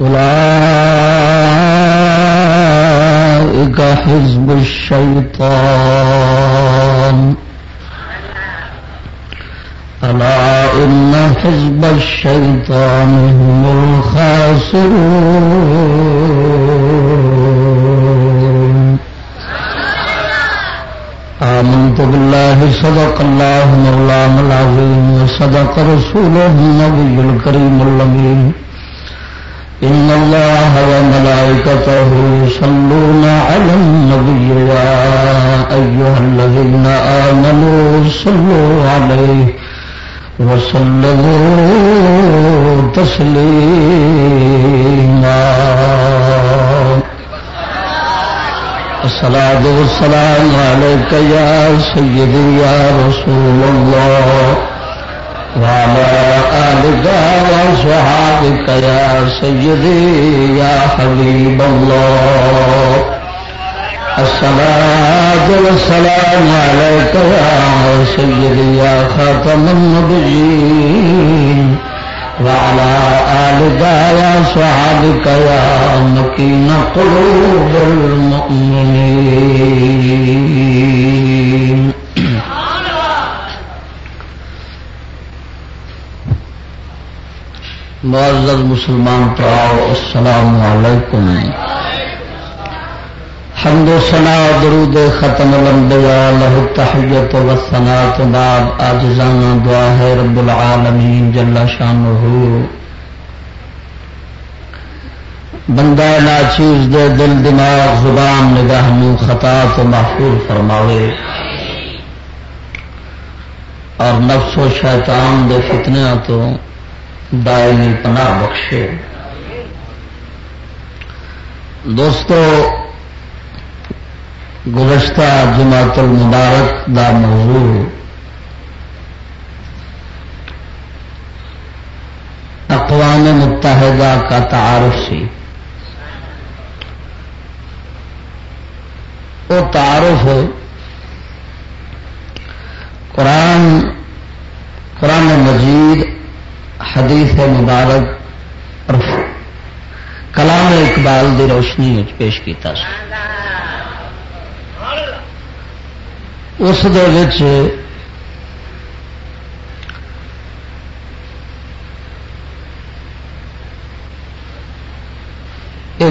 أولئك حزب الشيطان. ألا إن حزب الشيطان هم الخاسرون. آمنت بالله، صدق الله مولانا العظيم، وصدق رسوله النبي الكريم اللمين إن الله وملائكته يصلون على النبي يا أيها الذين آمنوا صلوا عليه وسلموا تسليما الصلاة والسلام عليك يا سيدي يا رسول الله وعلى آلك وصحابك يا سيدي يا حبيب الله. الصلاة والسلام عليك يا سيدي يا خاتم النبيين. وعلى آلك يا صحابك يا مكين قلوب المؤمنين. معزز مسلمان پراؤ، السلام علیکم۔ حمد و سنا درود ختم الانبیاء له التحیت و الثناء، بعد آجزانا دعا ہے رب العالمین جل شانہ بندہ ناچیز دے دل دماغ زبان نگاہ نو خطا تو محفوظ فرماوے۔ اور نفس و شیطان دے فتنیا تو دائمی پناہ بخشے۔ دوستو، گزشتہ جماعت المبارک دا موضوع اقوام متحدہ کا تعارف سی۔ وہ تعارف قرآن قرآن مجید حدیث مبارک اور کلام اقبال دی روشنی پیش کیتا سر اس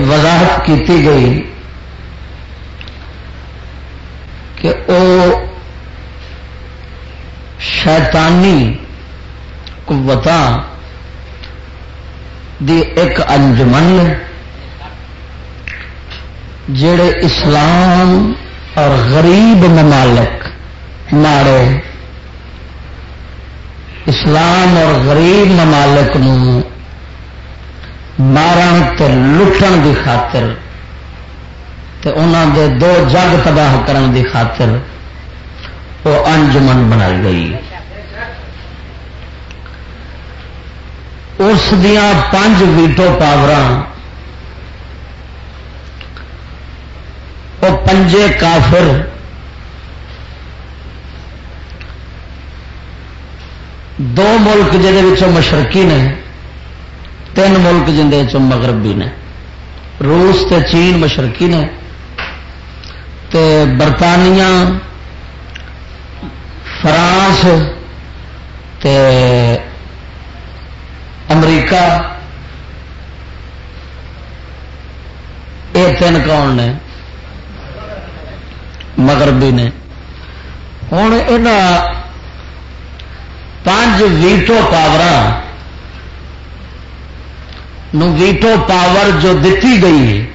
وضاحت کی گئی کہ وہ شیطانی قوت دی ایک انجمن جڑے اسلام اور غریب ممالک مارے اسلام اور غریب ممالک مارن تے لٹن دی خاطر تے انہوں دے دو جگ تباہ کرن دی خاطر وہ انجمن بنائی گئی۔ اس دیا پانچ ویٹو پاور وہ پنجے کافر دو ملک جہد مشرقی نے، تین ملک جن مغربی نے۔ روس تے چین مشرقی نے تے برطانیہ، فرانس تے امریکہ، یہ تین کون نے؟ مغربی نے۔ ہوں یہ پانچ ویٹو پاور ویٹو پاور جو دیتی گئی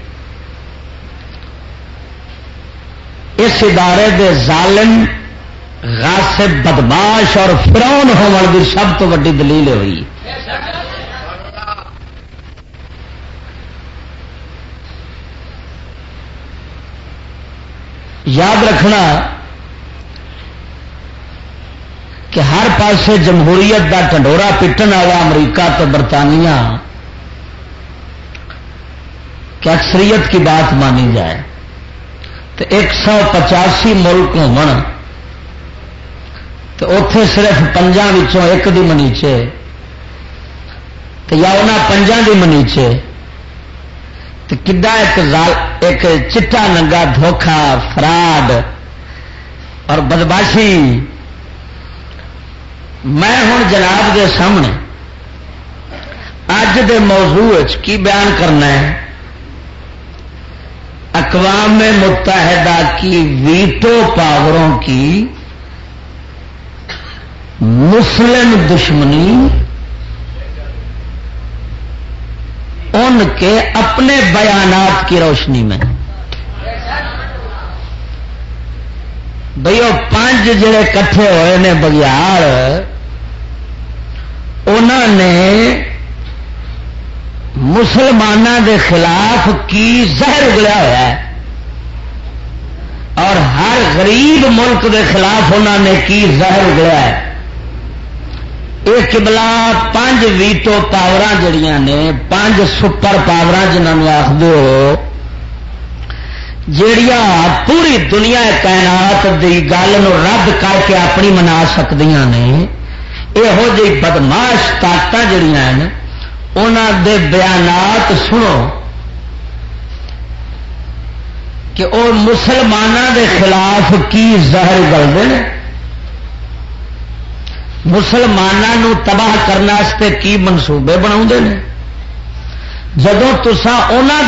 اس ادارے دے ظالم، غاصب بدماش اور فرون ہونے کی سب تو ویڈی دلیل ہوئی۔ یاد رکھنا کہ ہر پاسے جمہوریت کا ٹنڈورا پٹن والا امریکہ تو برطانیہ، کہ اکثریت کی بات مانی جائے۔ تو ایک سو پچاسی ملک ہو تو اتے صرف پنجا ایک دی منیچے تو یا انہوں پنجا دی منیچے کدا ایک ایک چٹا ننگا دھوکھا، فراڈ اور بدماشی میں ہوں جناب کے سامنے۔ اج دے موضوع کی بیان کرنا ہے؟ اقوام متحدہ کی ویٹو پاوروں کی مسلم دشمنی ان کے اپنے بیانات کی روشنی میں۔ بھائی وہ پانچ جڑے کٹھے ہوئے نے بگیار انہوں نے مسلمانوں دے خلاف کی زہر اگلیا ہوا ہے۔ اور ہر غریب ملک دے خلاف انہوں نے کی زہر اگلیا ہے۔ یہ کبلا پانچ ویٹو پاور جڑیاں نے، پانچ سپر پاور جنہوں آخر جڑیاں پوری دنیا کائنات دی گل رد کر کے اپنی منا سکتی نے یہو جی بدماش طاقت جڑیاں ہیں انہوں دے بیانات سنو کہ وہ مسلمانوں دے خلاف کی زہر گلتے ہیں مسلمانوں تباہ کرنے کی منصوبے بنا جدو تسا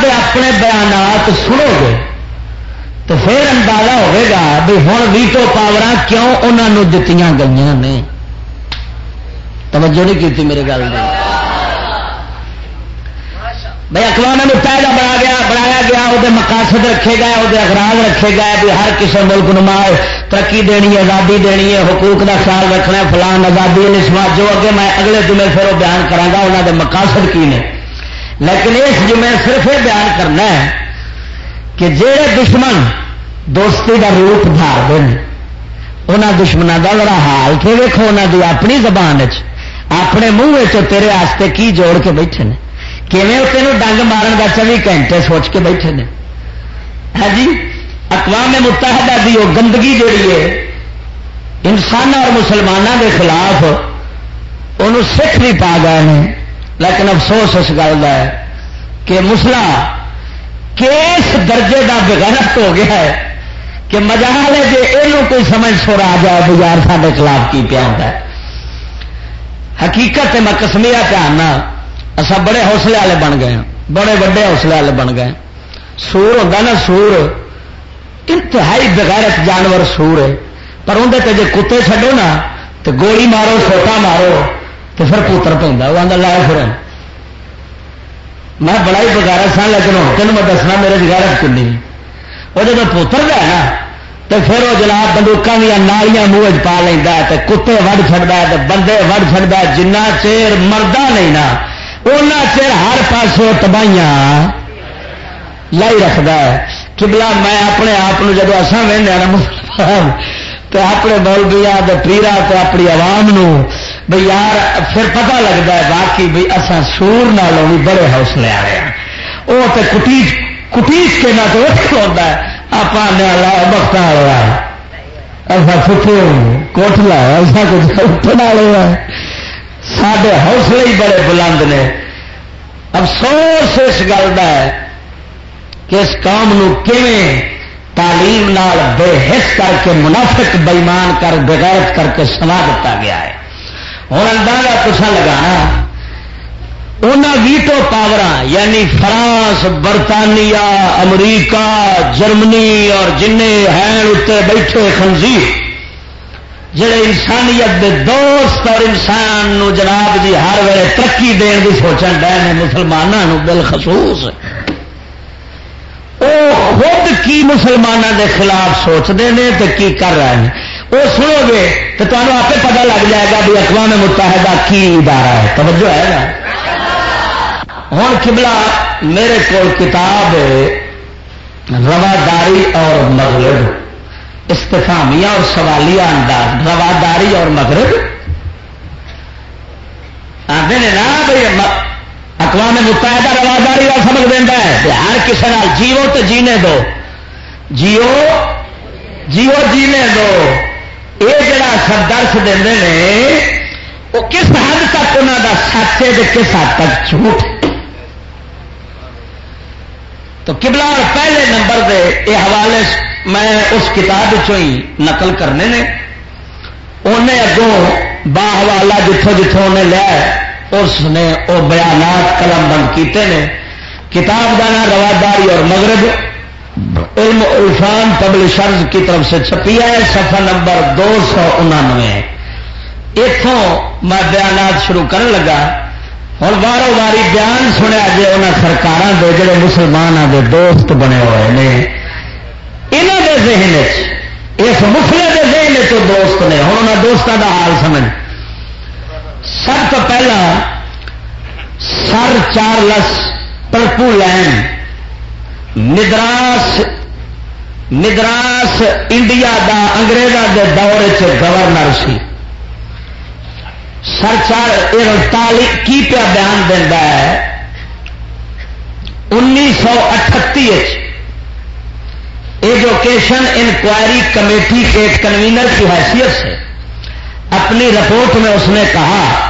دے اپنے بیانات سنو گے تو پھر اندازہ ہوگا بھی ہوں ویٹو پاور کیوں انہوں دتی گئی نے؟ توجہ نہیں کی میرے گل میں بھائی اقوام متحدہ بنا گیا، بنایا گیا وہ مقاصد رکھے گئے وہ اخراج رکھے گئے بھی ہر کسی ملک نما ترقی دینی ہے، آزادی دینی ہے، حقوق کا خیال رکھنا ہے فلان آزادی نسبت جو اگے میں اگلے جمعے پھر وہ بیان کرا انہوں کے مقاصد کی نے۔ لیکن اس جمعے صرف یہ بیان کرنا ہے کہ جہے دشمن دوستی کا روپ دھار دیں انہوں دشمنوں کا بڑا حال کہ ویکو انہوں کی اپنی زبان اپنے منہ تیرے آستے کی جوڑ کے بیٹھے ہیں تینوں ڈنگ مارن کا چوبی گھنٹے سوچ کے بیٹھے ہیں ہاں جی اقوام متحدہ کی وہ گندگی جڑی ہے انسان اور مسلمانوں کے خلاف انہوں سکھ بھی پا گئے ہیں لیکن افسوس اس گل کا ہے کہ مسلا کس درجے کا بغیرت ہو گیا ہے کہ مزاح ہے کہ یہ کوئی سمجھ سور آ جائے بازار سارے خلاف کی پیا ہوتا ہے حقیقت میں کسمیا پیان اصا بڑے حوصلے والے بن گئے ہیں بڑے وڈے حوصلے والے بن گئے ہاں۔ سور ہوتا نا سور، انتہائی بغیرت جانور سور ہے۔ پر اندر جی کتے چڈو نا تو گولی مارو، سوٹا مارو تو پھر پوتر پہ وہ لایا پھر میں بڑا ہی بغیرت سا لیکن تین میں دسنا، میرے بغیرت کنی وہ جب پوتر گیا نا تو پھر وہ جناب بندوقوں دیا نالیاں منہ پا لینا کتے وڈ چڑتا ہے بندے وڑ چڑتا جنہ چیر مردہ نہیں نا۔ چر ہر پاس تباہیاں لائی رکھتا ہے۔ کبلا میں اپنے آپ جب اصا ہاں نا تو اپنے مولبیا پیرا تو اپنی عوام نو، بھئی یار، پھر پتہ لگتا ہے باقی بھائی اصا سور نالوں بھی بڑے حوصلے آ رہے ہیں وہ تو کٹیچ کٹیچ کے نہ تو ہوتا ہے آپ بخت والا ایسا فتو کوٹلا ایسا کچھ اٹھنے والے ہاں۔ سڈے حوصلے ہی بڑے بلند نے۔ افسوس اس گل کا ہے کہ اس قوم تعلیم نال بے حص کر کے منافق بےمان کر، بغیرت کر کے سنا دیتا گیا ہے۔ ہوں اندازہ کچھ لگانا ان ویٹو پاور یعنی فرانس، برطانیہ، امریکہ، جرمنی اور جن ہیں اتنے بیٹھے خنزیر۔ جڑے انسانیت دے دوست اور انسان نو جناب جی ہر ویلے ترقی دین کی سوچن ڈے مسلمانوں بالخصوص وہ خود کی مسلمانوں دے خلاف سوچتے ہیں تو کی کر رہے ہیں؟ وہ سنو جی، گے تو تمہیں آپ پتا لگ جائے گا بھی اقوام متحدہ کی ادارہ ہے۔ توجہ ہے نا؟ ہوں کبلا میرے کو کتاب رواداری اور مغرب۔ استفامیہ اور سوالیہ انداز، رواداری اور مغرب۔ آتے ہیں نا بھائی اقوام متحدہ رواداری کا سمجھ دینا ہے۔ ہر کسی نال جیو تو جینے دو۔ جیو جیو جینے دو۔ یہ جڑا سدرس دے وہ کس حد تک انہوں کا سچ ہے کس حد تک جھوٹ؟ تو کبلا پہلے نمبر دے یہ حوالے میں اس کتاب ہی نقل کرنے نے انہیں اگوں با حوالہ جتوں جتوں انہیں لیا اس نے وہ بیانات قلم بند کیتے ہیں کتاب کا نام رواداری اور مغرب، علم عرفان پبلشرز کی طرف سے چھپی ہے سفر نمبر دو سو انانوے۔ اتوں میں بیانات شروع کرنے لگا۔ ہوں باروں باری بیان سنیا جی انہوں سرکار دے، جڑے مسلمانوں کے دوست بنے ہوئے ہیں یہاں کے ذہن اس مفلے کے ذہن تو دوست نے ہوں انہوں دوستوں کا حال سمجھ۔ سب تو پہلا، سر چارلس پرپو لین۔ ندراس ندراس انڈیا دا انگریزوں کے دور چ گورنر سی۔ سر چار کی پیا بیان دینا ہے؟ انیس سو اٹھتی ایجوکیشن انکوائری کمیٹی کے کنوینر کی حیثیت سے اپنی رپورٹ میں اس نے کہا،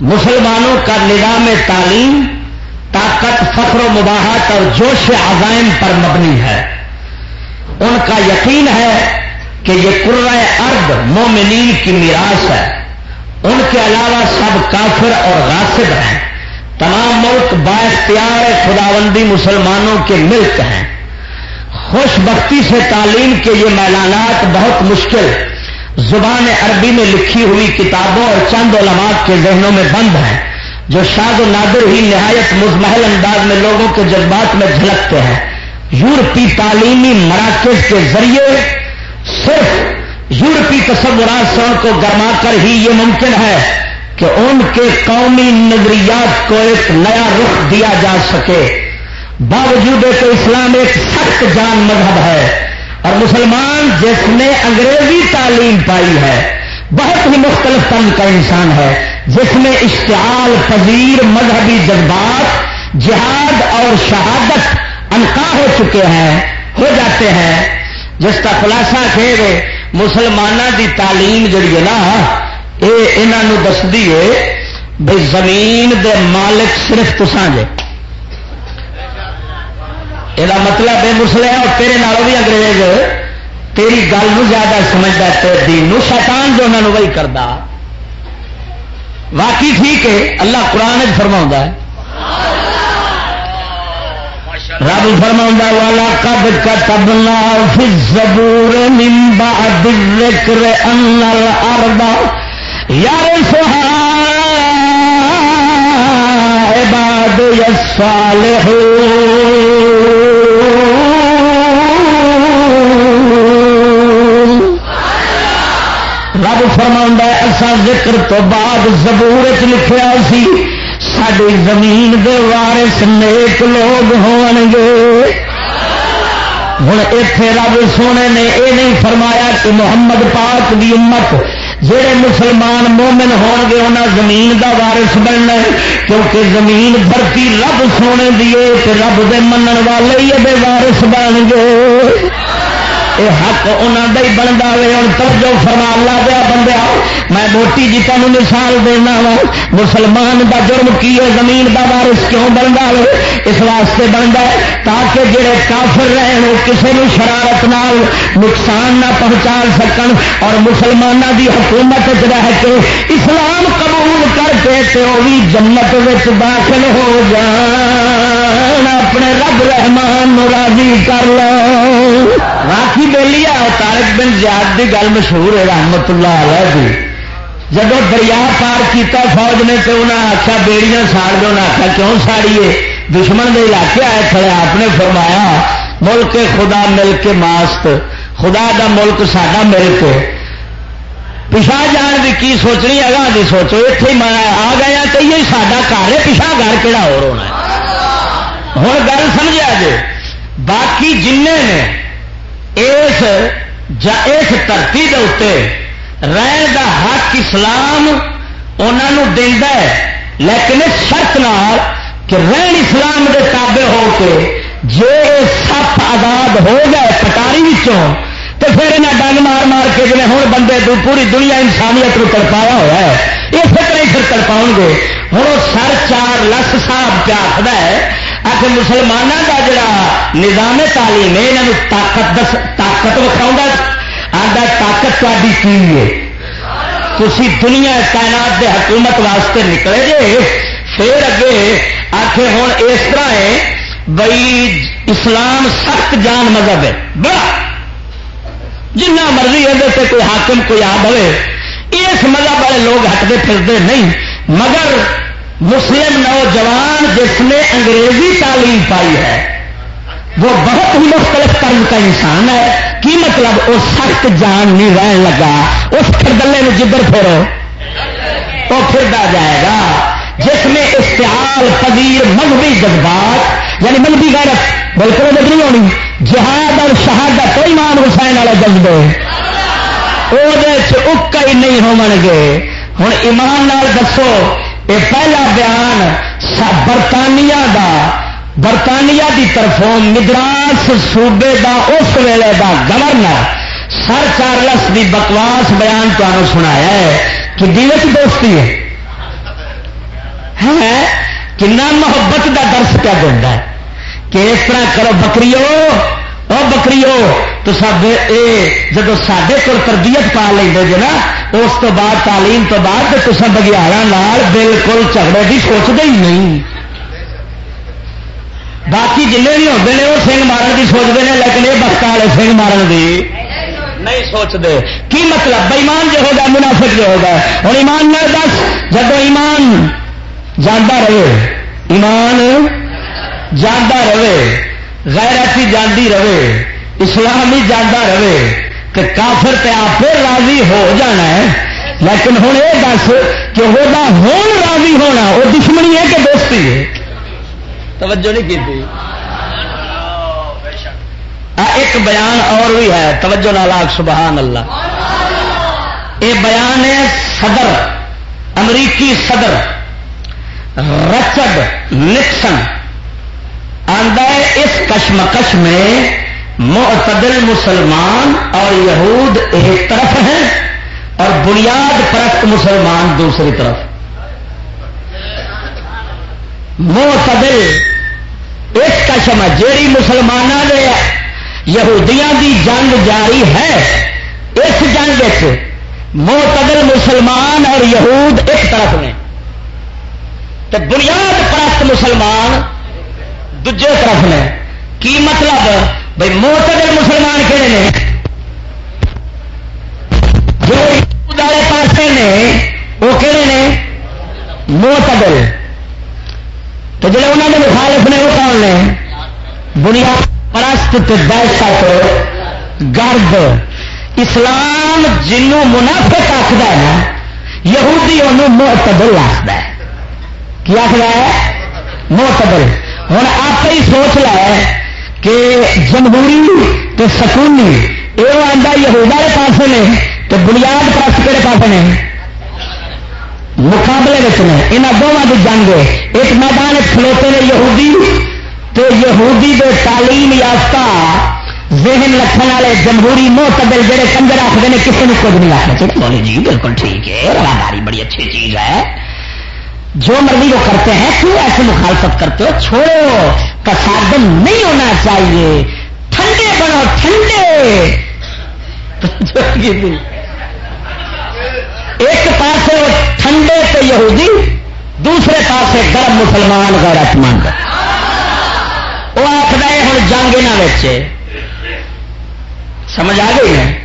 مسلمانوں کا نظام تعلیم طاقت، فخر و مباحت اور جوش عزائم پر مبنی ہے۔ ان کا یقین ہے کہ یہ قرآ ارد مومنین کی میراث ہے۔ ان کے علاوہ سب کافر اور غاصب ہیں۔ تمام ملک با اختیار خداوندی مسلمانوں کے ملک ہیں۔ خوش بختی سے تعلیم کے یہ میلانات بہت مشکل زبان عربی میں لکھی ہوئی کتابوں اور چند علماء کے ذہنوں میں بند ہیں جو شاد و نادر ہی نہایت مزمحل انداز میں لوگوں کے جذبات میں جھلکتے ہیں۔ یورپی تعلیمی مراکز کے ذریعے صرف یورپی تصورات سے کو گرما کر ہی یہ ممکن ہے کہ ان کے قومی نظریات کو ایک نیا رخ دیا جا سکے۔ باوجود کہ اسلام ایک سخت جان مذہب ہے اور مسلمان جس نے انگریزی تعلیم پائی ہے، بہت ہی مختلف تن کا انسان ہے، جس میں اشتعال، پذیر، مذہبی جذبات، جہاد اور شہادت انکا ہو چکے ہیں، ہو جاتے ہیں۔ جس کا خلاصہ کہ مسلمانوں دی تعلیم جڑی ہے نا یہ انہوں دستی ہے بھائی زمین دے مالک صرف تسان جے یہ مطلب ہے مسلے اور تیرے نالوں بھی انگریز تیری گل زیادہ سمجھتا تیرے دین شیطان جو انہوں وہی کرتا واقعی ٹھیک ہے اللہ قرآن فرما ہے رب فرما والا کب کتبنا فی زبور نمبا دکر انل اردا یار سہا عباد یسال رب فرما ایسا ذکر تو بعد زبور چ لکھا سی ساری زمین دے وارث نیک لوگ ہون گے۔ ہوں اتے رب سونے نے یہ نہیں فرمایا کہ محمد پاک دی امت جہے مسلمان مومن ہون گے انہیں زمین دا وارث بننا ہے۔ کیونکہ زمین دھرتی رب سونے دیے رب دے منن والے ہی وارث بن گے۔ یہ حق انہوں کا ہی بنتا ہے ہوں توجہ فرما لا دیا بندہ میں موٹی جی تمہیں مثال دینا وا مسلمان دا جرم کی ہے زمین دا وارث کیوں بنتا ہے اس واسطے بنتا ہے تاکہ جڑے کافر رہن وہ کسی نے شرارت نال نقصان نہ پہنچا سکن اور مسلمانوں دی حکومت رہ کے اسلام قبول کر کے تو بھی جنت داخل ہو جان اپنے رب رحمان راضی کر لو راکھی بہلی ہے تارک بن زیاد کی گل مشہور ہے، رحمت اللہ علیہ جی جب دریا پار کیتا فوج نے تو انہیں آخیا بیڑیاں ساڑ دو۔ انہیں آخیا کیوں ساڑیے؟ دشمن کے علاقے آئے کھڑے، آپ نے فرمایا، ملک خدا مل کے ماست، خدا دا ملک ساڈا مل کے پچھا جان کی کی سوچنی ہے گا سوچو اتنے میں آ گیا تو یہ ساڈا گھر ہے پچھا گھر کہڑا ہو ہونا ہوں گل سمجھا جی باقی جن نے اس اس دھرتی کے اتنے رہن کا حق اسلام انہوں دینا ہے۔ لیکن شرط نال کہ رہن اسلام کے تابے ہو کے جی سپ آزاد ہو گئے پٹاری تو پھر انہیں ڈنگ مار مار کے جی ہوں بندے تو پوری دنیا انسانیت کو تڑپایا ہوا ہے یہ فکر ہی پھر تڑپاؤ گے ہوں سر چار لس صاحب پیا آخر ہے اچھا آخر مسلمانوں کا جڑا نظام تعلیم ہے طاقت دس، طاقت وکھاؤں آدھا طاقت تاری کی ہے؟ تھی دنیا کائنات دے حکومت واسطے نکلے جے پھر اگے آخ ہوں اس طرح ہے بئی اسلام سخت جان مذہب ہے۔ بڑا۔ جنہ مرضی ہے کوئی حاکم، کوئی آ بڑے اس مذہب والے لوگ ہٹتے پھرتے نہیں۔ مگر مسلم نوجوان جس نے انگریزی تعلیم پائی ہے، وہ بہت ہی مختلف قرض کا انسان ہے۔ کی مطلب؟ وہ سخت جان نہیں رہن لگا۔ اس کردلے میں جدھر پھرو وہ پھردا جائے گا۔ جس میں استعال پذیر مذہبی جذبات یعنی مذہبی غیرت بالکل مدد نہیں ہونی، جہاد اور شہادت کوئی مان حسین والے جذبے۔ وہ اکا ہی نہیں ہو گے ہوں ایمان نال دسو یہ پہلا بیان برطانیہ دا، برطانیہ دی طرفوں مدراس صوبے دا، اس ویلے دا گورنر سر چارلس دی بکواس بیان تمہیں سنایا ہے کہ دیوت دوستی ہے۔ ہاں، کنا محبت دا درس کیا دینا ہے کہ اس طرح کرو بکریو، او بکریو، تو سب جب سڈے کو تربیت پا لیں گے نا اس تو بعد تعلیم تو بعد تو سب بگیارا بالکل جھگڑے کی سوچتے ہی نہیں۔ باقی جن بھی ہوتے ہیں وہ سنگ مارن کی سوچتے ہیں لیکن یہ بخت والے سنگ مارن کی نہیں سوچتے کی مطلب؟ بےمان جو ہوگا، منافق جو ہوگا۔ اور ایمان نہ دس جب ایمان جانا رہے، ایمان جانا رہے، غیرتی جاندی رہے، اسلام ہی جانا رہے۔ کہ کافر تے آپ راضی ہو جانا ہے۔ لیکن ہوں یہ دس کہ وہ ہون راضی ہونا، وہ دشمنی ہے کہ دوستی ہے؟ توجہ نہیں کی ایک بیان اور بھی ہے۔ توجہ نالاگ سبحان اللہ۔ یہ بیان ہے صدر، امریکی صدر رچڈ نکسن۔ آدھا اس کشمکش میں معتدل مسلمان اور یہود ایک طرف ہیں اور بنیاد پرست مسلمان دوسری طرف معتدل، اس کا شمع جیڑی مسلمانوں نے یہودیاں دی جنگ جاری ہے، اس جنگ معتدل مسلمان اور یہود ایک طرف نے۔ تو بنیاد پرست مسلمان دجے طرف نے۔ کی مطلب؟ بھائی موتر مسلمان کہڑے نے؟ جو والے پاس نے، وہ کہڑے نے؟ موتبل تو جڑے انہوں نے مخالف نے، وہ کون نے؟ بنیاد پرست دہشت، گرد۔ اسلام جنوں منافق آخر ہے نا، یہودی انہوں موتبل آخر ہے۔ کی آخر ہے؟ موتبل ہوں آپ ہی سوچ ل کہ جمہوری تو سکونی یہ آتا یہودا والے پاس نے تو بنیاد پرست کہڑے پاس نے؟ مقابلے میں یہاں دونوں کی جنگ ایک میدان کھلوتے نے یہودی تو یہودی دے تعلیم یافتہ ذہن لکھن والے جمہوری محتبل جہے کنجر آخر نے، کسی نے کچھ نہیں آخنا چاہیے بولے جی بالکل ٹھیک ہے۔ رواداری بڑی اچھی چیز ہے۔ جو مرضی وہ کرتے ہیں، کیوں ایسے مخالفت کرتے ہو؟ چھوڑو، کسادم نہیں ہونا چاہیے۔ ٹھنڈے بنو، ٹھنڈے۔ ایک پاس ٹھنڈے سے یہودی، دوسرے پاس گرم مسلمان غیرت مند وہ آخر ہوں جنگ نہ سمجھ آ گئی ہے؟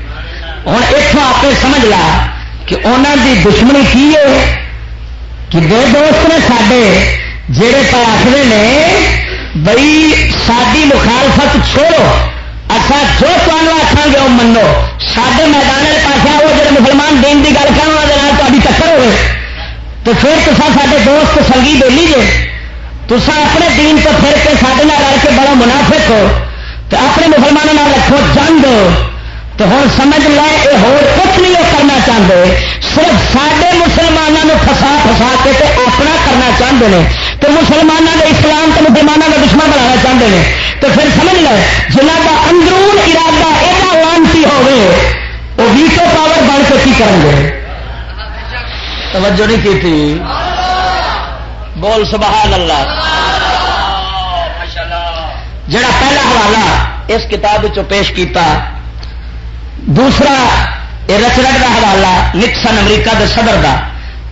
ہوں اتوں آپ سمجھ لا کہ انہوں کی دشمنی کی ہے؟ کہ دو دوست نے سڈے جہے پہ آخر نے بئی ساری مخالفت چھوڑو اچھا جو تمہیں آخان گے وہ منو۔ سڈے میدان والے پاس وہ جڑے مسلمان دین کی گل کریں تاری ٹکر ہوئے۔ تو پھر تو سارے دوست سنگی بولی جے تسا اپنے دین تو پھر کے سارے رل کے بڑا منافق ہو۔ تو اپنے مسلمانوں رکھو جنگ۔ تو ہوں سمجھ لے یہ ہو کچھ نہیں وہ کرنا چاہتے صرف سارے مسلمانوں فسا فسا کے تے اپنا کرنا چاہتے ہیں تو مسلمانوں کے اسلام تو مسلمانوں کا دشمن بنانا چاہتے ہیں تو پھر سمجھ لو جنہ کا اندرون ارادہ ایڈا لانتی ہوے وہ ویٹو پاور بن کے کی کریں گے؟ توجہ نہیں کی تھی؟ بول سبحان اللہ۔ جڑا پہلا حوالہ اس کتاب پیش کیتا، دوسرا یہ رچرٹ کا حوالہ نکسن امریکہ کے صدر کا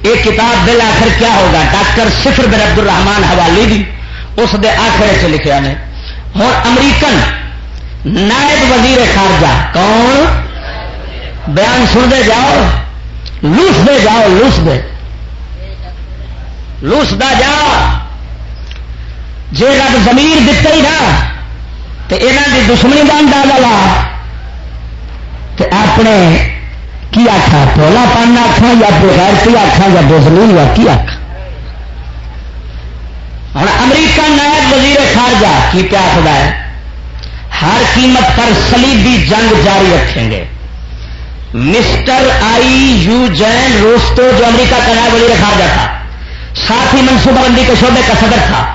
یہ کتاب دل آخر کیا ہوگا؟ ڈاکٹر سفر بن عبد الرحمان حوالی بھی اس دے آخر سے لکھا نے۔ ہوں امریکن نائب وزیر خارجہ کون؟ بیان سن دے جاؤ۔ لوس دے جاؤ لوس دے لوس دا جا۔ جی رب زمین دتا ہی نا تو یہاں کی دشمنی کا اندازہ لا اپنے کی آخا پولا پان آخا یا بغیرتی آخا یا بزلی یا کی آخا ہوں امریکہ نائب وزیر خارجہ، کی پیاس ہے؟ ہر قیمت پر سلیبی جنگ جاری رکھیں گے۔ مسٹر آئی یو جین روستو، جو امریکہ کا نائب وزیر خارجہ تھا، ساتھ ہی منصوبہ بندی کے شعبے کا صدر تھا،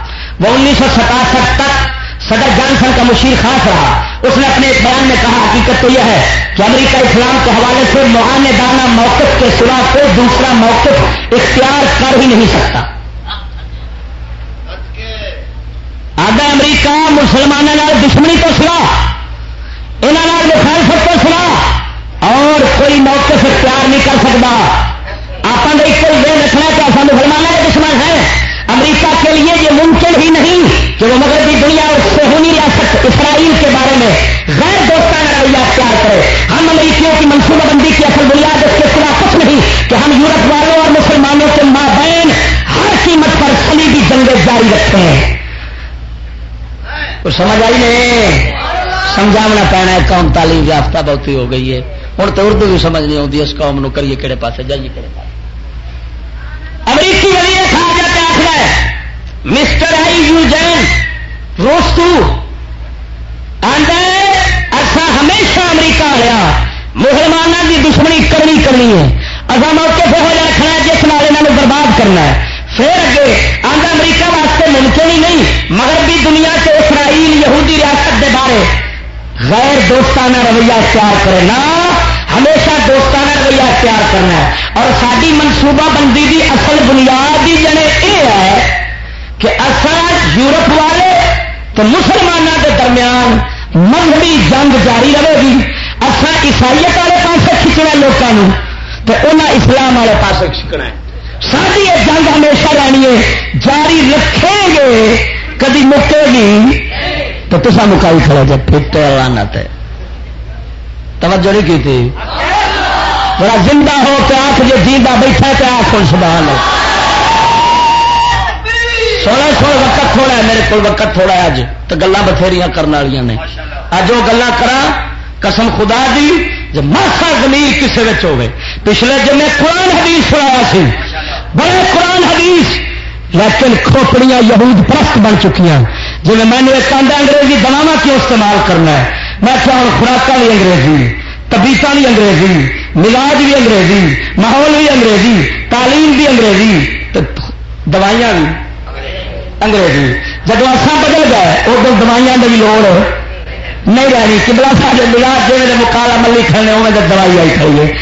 وہ انیس سو ستاسٹھ تک صدر جانسن کا مشیر خاص رہا۔ اس نے اپنے ایک بیان میں کہا، حقیقت تو یہ ہے کہ امریکہ اسلام کے حوالے سے معانے موقف کے سوا کوئی دوسرا موقف اختیار کر ہی نہیں سکتا۔ آگا امریکہ مسلمانوں دشمنی تو سلا یہاں مخالفت تو سلا اور کوئی موقف اختیار نہیں کر سکتا۔ آپ نے ایک یہ رکھنا کہ ایسا مسلمانوں کے دشمن ہے امریکہ کے لیے یہ ممکن ہی نہیں کہ وہ مغربی دنیا اور سہونی ریاست اسرائیل کے بارے میں غیر دوستانہ رویہ اختیار کرے۔ ہم امریکیوں کی منصوبہ بندی کی اصل بنیاد اس کے سوا کچھ نہیں کہ ہم یورپ والوں اور مسلمانوں کے ماں بہن ہر قیمت پر سلیبی جنگیں جاری رکھتے ہیں۔ سمجھ آئی نہیں؟ سمجھاونا پینا ہے، قوم تعلیم یافتہ بہت ہی ہو گئی ہے۔ ہوں تو اردو بھی سمجھ نہیں آتی، اس قوم نو کریے کہڑے پاس جائیے کہڑے پاس ہے۔ مسٹر آئی یو جین روستو ایسا ہمیشہ امریکہ ہوا مسلمانوں کی جی، دشمنی کرنی کرنی ہے۔ اصا موقع سے ہو جا رکھنا ہے، جس نال یہاں برباد کرنا ہے۔ پھر اگے آدھا امریکہ واسطے ممکن ہی نہیں مگر بھی دنیا سے اسرائیل یہودی ریاست کے بارے۔ غیر دوستانہ رویہ اختیار کرے نا، ہمیشہ دوستانہ رویہ اختیار کرنا ہے۔ اور ساری منصوبہ بندی کی اصل بنیاد ہی جنے یہ ہے کہ اصل یورپ والے تو مسلمانوں کے درمیان مذہبی جنگ جاری رہے گی۔ اصل عیسائیت والے پاس کھچنا لوگوں تو انہیں اسلام والے پاس کھچنا ہے۔ ساری یہ جنگ ہمیشہ رہنی ہے۔ جاری رکھیں گے، کدی مکے گی۔ تو تصا مکائی کھڑا جب پھر لانا ہے توجہ نہیں کی تھی؟ بڑا زندہ ہو کے آخ جو جیتا بیٹھا تو آخ سبحان سونا سونا وقت تھوڑا ہے، میرے کو وقت تھوڑا ہے اج تو گلا بتھیری کرنے والی نے۔ اج وہ گلا کرا قسم خدا دی جب ماسا زمین کسی ہوگی پچھلے جب میں قرآن حدیث سنایا سی۔ بڑے قرآن حدیث۔ لیکن کھوپڑیاں یہود پرست بن چکی ہیں جی میں نے ایک آدھا انگریزی بناوا کیوں استعمال کرنا ہے؟ میں کیا ہوں خوراک بھی انگریزی طبیعت بھی انگریزی۔ ملاج بھی انگریزی ماحول بھی انگریزی تعلیم بھی انگریزی دوائیاں بھی انگریزی۔ جب اصا بدل گئے ادو دوائیاں کی لوڑ نہیں رہی کبلا سارے ملاج جی مکالا ملی کھانے وہ دوائی آئی کھائیے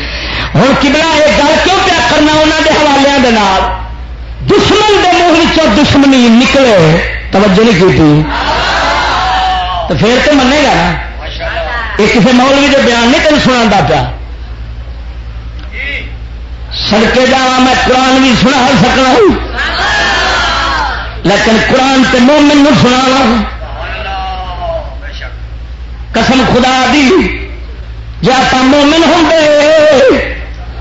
ہوں کبلا یہ گل کیوں پیا کرنا انہوں کے حوالے کے دشمن کے منہ دشمنی نکلے توجہ نہیں کی تو پھر تو منے گا نا۔ یہ کسی مولوی کے بیان نہیں تین سنا پیا۔ سڑکے جا میں قرآن بھی سنا سکنا لیکن قرآن تے مومن سنا قسم خدا دی. جی آپ مومن ہوں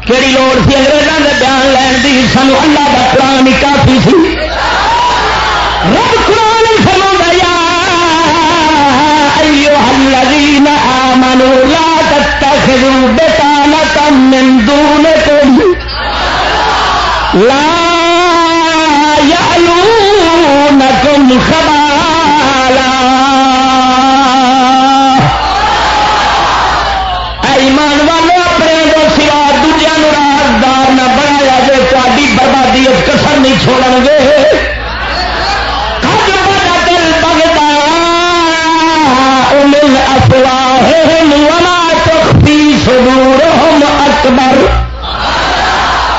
کہڑی لوڑ سی انگریزوں کے بیان لین دی، سانو اللہ کا قرآن ہی کافی سی. رب قرآن فرما یا الذين آمنوا، لا تتخذوا بطانة من دونكم لا يعلونكم خبالا. ایمان والے اپنے دو سوا دوجیا رازدار نہ بنایا جی تاری بربادی کسر نہیں چھوڑ گے۔ اکبر۔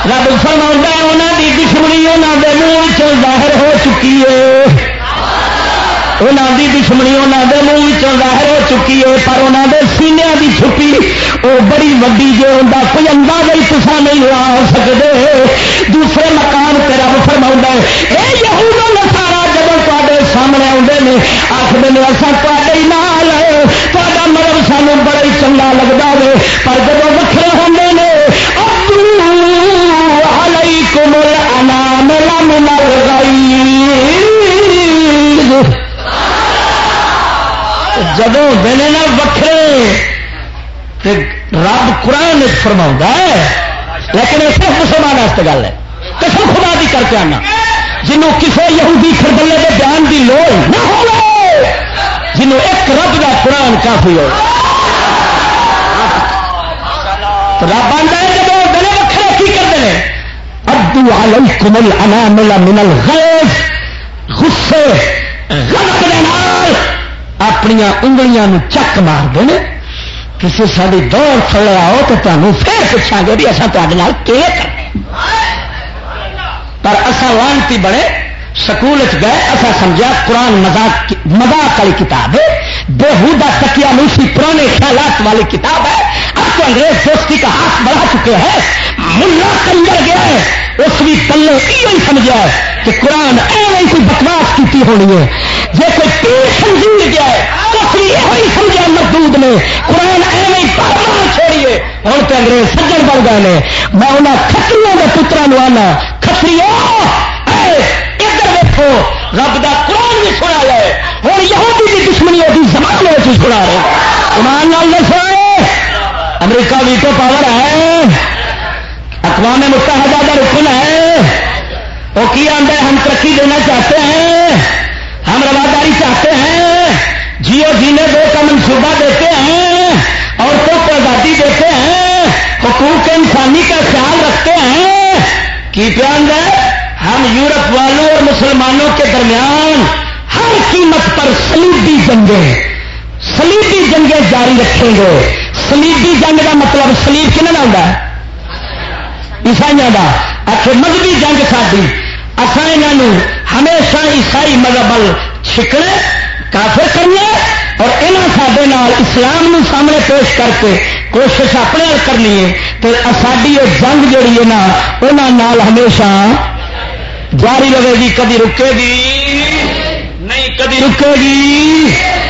رب فرما انہوں کی دشمنی انہوں کے منہ ظاہر ہو چکی ہے۔ انہوں کی دشمنی انہوں کے منہ ظاہر ہو چکی ہے، پر انہوں کے سینیا کی چھپی وہ بڑی وڈی جو ہوں کوئی اندازہ ہی تصا نہیں لا سکتے دوسرے مکان پہ رب فرما ہے یہ سارا جب تے سامنے آتے ہیں آخر نے اصل تے نال تا مرم سانو بڑا ہی چنگا لگتا ہے پر جب وکرے ہوں نے کمل انام لم گئی۔ جب دن نا وکھرے رب قرآن فرما ہے، لیکن یہ صرف مسلمان واسطے گل ہے۔ قسم خدا دی کر کے آنا۔ جنوں کسی یہودی خردلے کے بیان کی لوڑ نہ ہو جنوں ایک رب کا قرآن کافی ہو۔ رب آتا ہے جب دن وکھرے کی کرتے ہیں علیکم الانامل من الغیظ غصے غلط اپنی انگلیاں نو چک مار دیں کسی ساری دور تھلے آؤ تو تمہیں پھر پوچھا گے بھی اصل کرنے پر اصا لانتی بڑے سکول گئے اصا سمجھا قرآن مزاق مزاق والی کتاب ہے۔ بےحدہ تکیا موسی پرانے خیالات والی کتاب ہے۔ اب تو انگریز دوستی کا ہاتھ بڑھا چکے ہیں۔ ملا کنجر گیا ہے اس بھی پلے یہ سمجھا ہے کہ قرآن ایویں کوئی بکواس کی ہونی ہے۔ جی کوئی پیر سمجھ گیا ہے، اس بھی یہ سمجھا مردود نے۔ قرآن ایویں پرما چھوڑیے ہوں تو انگریز سجن بن گئے ہیں میں انہیں کتری کے پترا نو آنا۔ کتری ادھر دیکھو رب کا قرآن بھی سنا لے۔ ہوں یہودی کی دشمنی ہوتی زمان میں سنا رہے قرآن نال دسو امریکہ ویٹو پاور ہے۔ اقوام متحدہ کا رکن ہے۔ وہ کی آدھا ہم ترقی دینا چاہتے ہیں۔ ہم رواداری چاہتے ہیں۔ جیو جینے دو کا منصوبہ دیتے ہیں۔ عورتوں کو آزادی دیتے ہیں۔ حقوق انسانی کا خیال رکھتے ہیں۔ کی پیان ہے ہم یورپ والوں اور مسلمانوں کے درمیان ہر قیمت پر سلیبی جنگیں۔ سلیبی جنگیں جاری رکھیں گے۔ سلیبی جنگ کا مطلب سلیب کن آتا ہے؟ عیسائی کا آخر اچھا، مذہبی جنگ ساری اصل ہمیشہ عیسائی مذہب چھکنے، کافر کرنا اور یہاں سڈے اسلام نو سامنے پیش کر کے کوشش اپنے کرنی ہے۔ تو ساری یہ جنگ جہی ہے نا انہوں ہمیشہ جاری رہے گی۔ کدی رکے گی، نہیں، کدی رکے گی،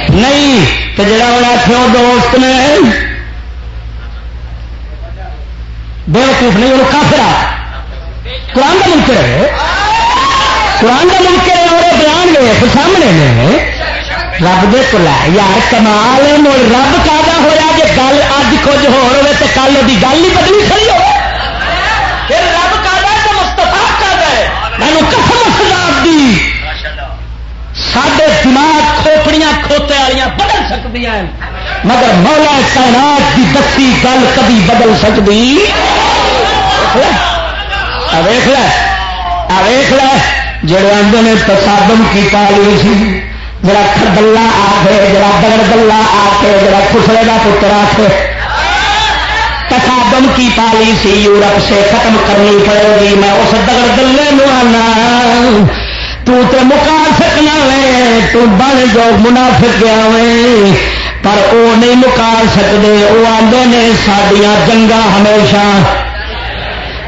نہیں۔ تو جڑا بڑا کیوں دوست نے بے وقوف نہیں وہ کافر آ قرآن کا منکر ہے۔ قرآن کا منکر ہے اور بیان گئے تو سامنے نے رب دے کو یار کمال رب کا ہوا جی گل اج کچھ ہو رہے تو کل وہ گل ہی بدلی کھڑی ہو۔ رب کا تو مستفا کا میں کسم خلاف دی۔ سڈے دماغ کھوپڑیاں کھوتے والی بدل سکتی ہیں۔ مگر مولا کائنات کی دسی گل کبھی بدل سکتی؟ ویخ لے جڑے آدھے نے تصادم کی پالی سی، جڑا خردلا آ کے، جڑا دگڑ گلا آ کے، جڑا خسرے کا پتر آ کے تصادم کی پالی سی، یورپ سے ختم کرنی پڑے گی، میں اس دگڑ گلے نو آنا۔ تو تے مکا سکنا وے تو بن جو منافق گیا وے پر وہ نہیں مکا سکتے وہ آدھے نے سڈیا جنگا ہمیشہ۔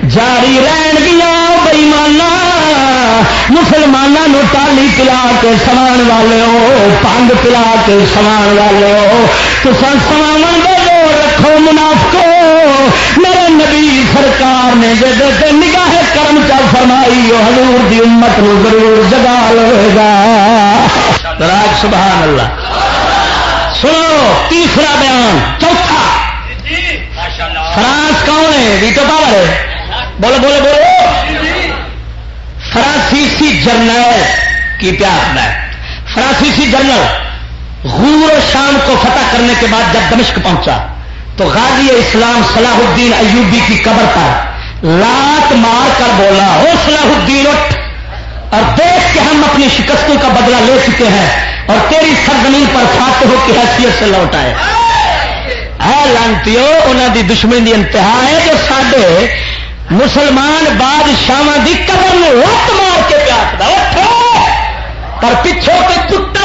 جاری رہن گیا بئیمانا مسلمانوں ٹالی پلا کے سمان والے ہو، پانگ پلا کے سمان والے ہو۔ تو سما دے رکھو منافقو۔ میرے نبی سرکار نے جب نگاہ کرم چا فرمائی حضور دی امت نو ضرور جگا لے گا۔ سبحان اللہ۔ سنو تیسرا بیان چوتھا۔ فرانس کون ہے؟ ویٹو پاور ہے۔ بولو بولو بولو۔ فرانسیسی جرنل کی پیار ہے فرانسیسی جرنل غور و شام کو فتح کرنے کے بعد جب دمشق پہنچا تو غازی اسلام صلاح الدین ایوبی کی قبر پر لات مار کر بولا ہو صلاح الدین اٹھ۔ اور دیکھ کے ہم اپنی شکستوں کا بدلہ لے چکے ہیں۔ اور تیری سرزمین پر فاتحوں کی حیثیت سے لوٹ آئے۔ لانتی انہوں دی دشمنی دی انتہا ہے جو سڈے مسلمان بادشاہ کی قبر رت مار کے پیاس پر پچھوں کے کتا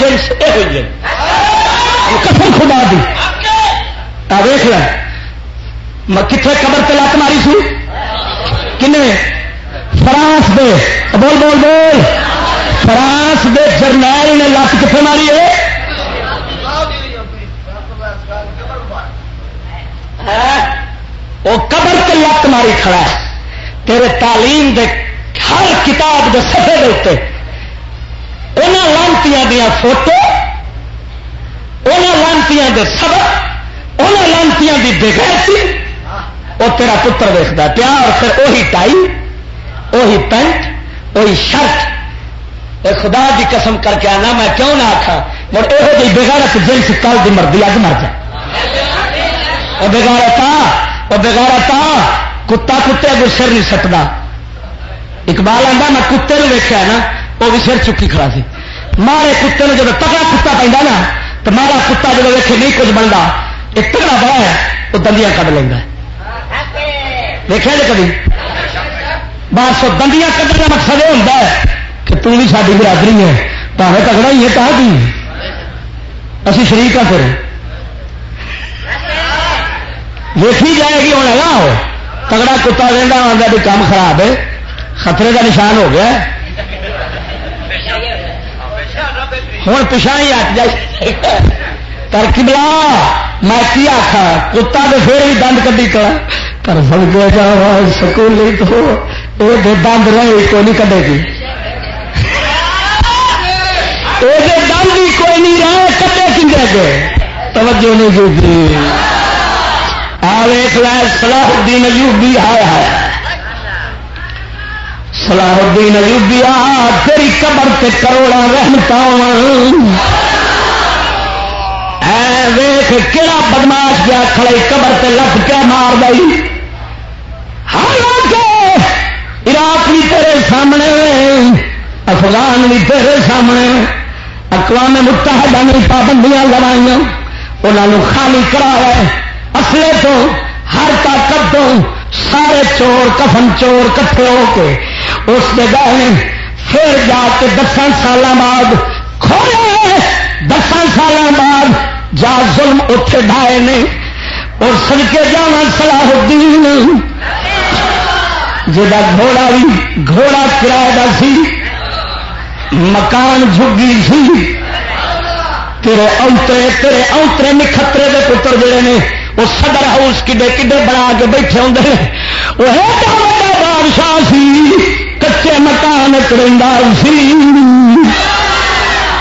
جنس یہ ہوئی ہے قسم خدا دی۔ ویخ ل کتنے قبر تے لت ماری سی؟ کن فرانس دے۔ بول بول بول۔ فرانس دے جرنیل نے لت کتنے ماری ہے؟ وہ قبر کے لت ماری کھڑا ہے۔ تیرے تعلیم دے ہر کتاب کے سفے کے اتنے انہوں لانتی دیا فوٹو انہوں لانتی دے سبق انہوں لانتی کی بےغیرتی وہ تیرا پتر دیکھتا پیا اور پھر وہی ٹائی وہی پینٹ وہی شرٹ۔ اے خدا دی قسم کر کے آنا، میں کیوں نہ آخا مر یہ جی بغیرت جنس کل دی مردی اگ مر جائے وہ بغیرتا وہ بغیرتا کتا کتے اگر سر نہیں سٹتا اقبال آتا میں کتے نے ویکیا نا وہ بھی سر چکی کھڑا سی۔ مارے کتے نے جب تگڑا کتا پہ نا، تو مارا کتا جب ویکے نہیں کچھ بنتا یہ تگڑا بڑا ہے، وہ دندیاں کٹ لینا دیکھا جی کبھی؟ بس دندیاں کٹنے کا مقصد یہ ہوتا ہے کہ تم بھی ساری برادری ہے پاوے تگڑا ہی ہے کہا کی اسی شریک ہاں پھر۔ ویکھی جائے گی ہوں نہ تگڑا کتا لینا آتا بھی کام خراب ہے۔ خطرے کا نشان ہو گیا ہوں پچھا ہی ہٹ جائے. ترکی بلا میں کی آخا کتا تو پھر بھی دند کدی کرا پر سب کے جا سکول تو یہ دند رہے، کوئی نہیں کدے گی. دم بھی کوئی نہیں رہا کٹے کنجے کے توجہ نہیں کی آویخ لائے سلاح الدین ایوبی آیا ہے. سلاح الدین ایوبی آ تیری قبر سے کروڑا رحمتا ویخ کہڑا بدماش گیا کھڑے قبر سے لٹ کے مار گئی حالانکہ عراق بھی تیرے سامنے، افغان بھی تیرے سامنے، اقوام متحدہ نے پابندیاں لگائی انہوں خالی کرایا اصلے تو ہر طاقت تو سارے چور، کفن چور کٹھے ہو کے اس کے گئے پھر جا کے دسان سال بعد کھولے دسان سال بعد جا ظلم اٹھے ڈائے نے۔ اور سن کے جانا صلاح الدین جا گھوڑا بھی گھوڑا کرایہ کا سی، مکان جھگی سی۔ تیرے اوترے تیرے اوترے نکھترے دے پتر جڑے نے، وہ صدر ہاؤس کڈے کڈے بنا کے بیٹھے ہوں وہ بادشاہ سی۔ کچے مکان کریندار سی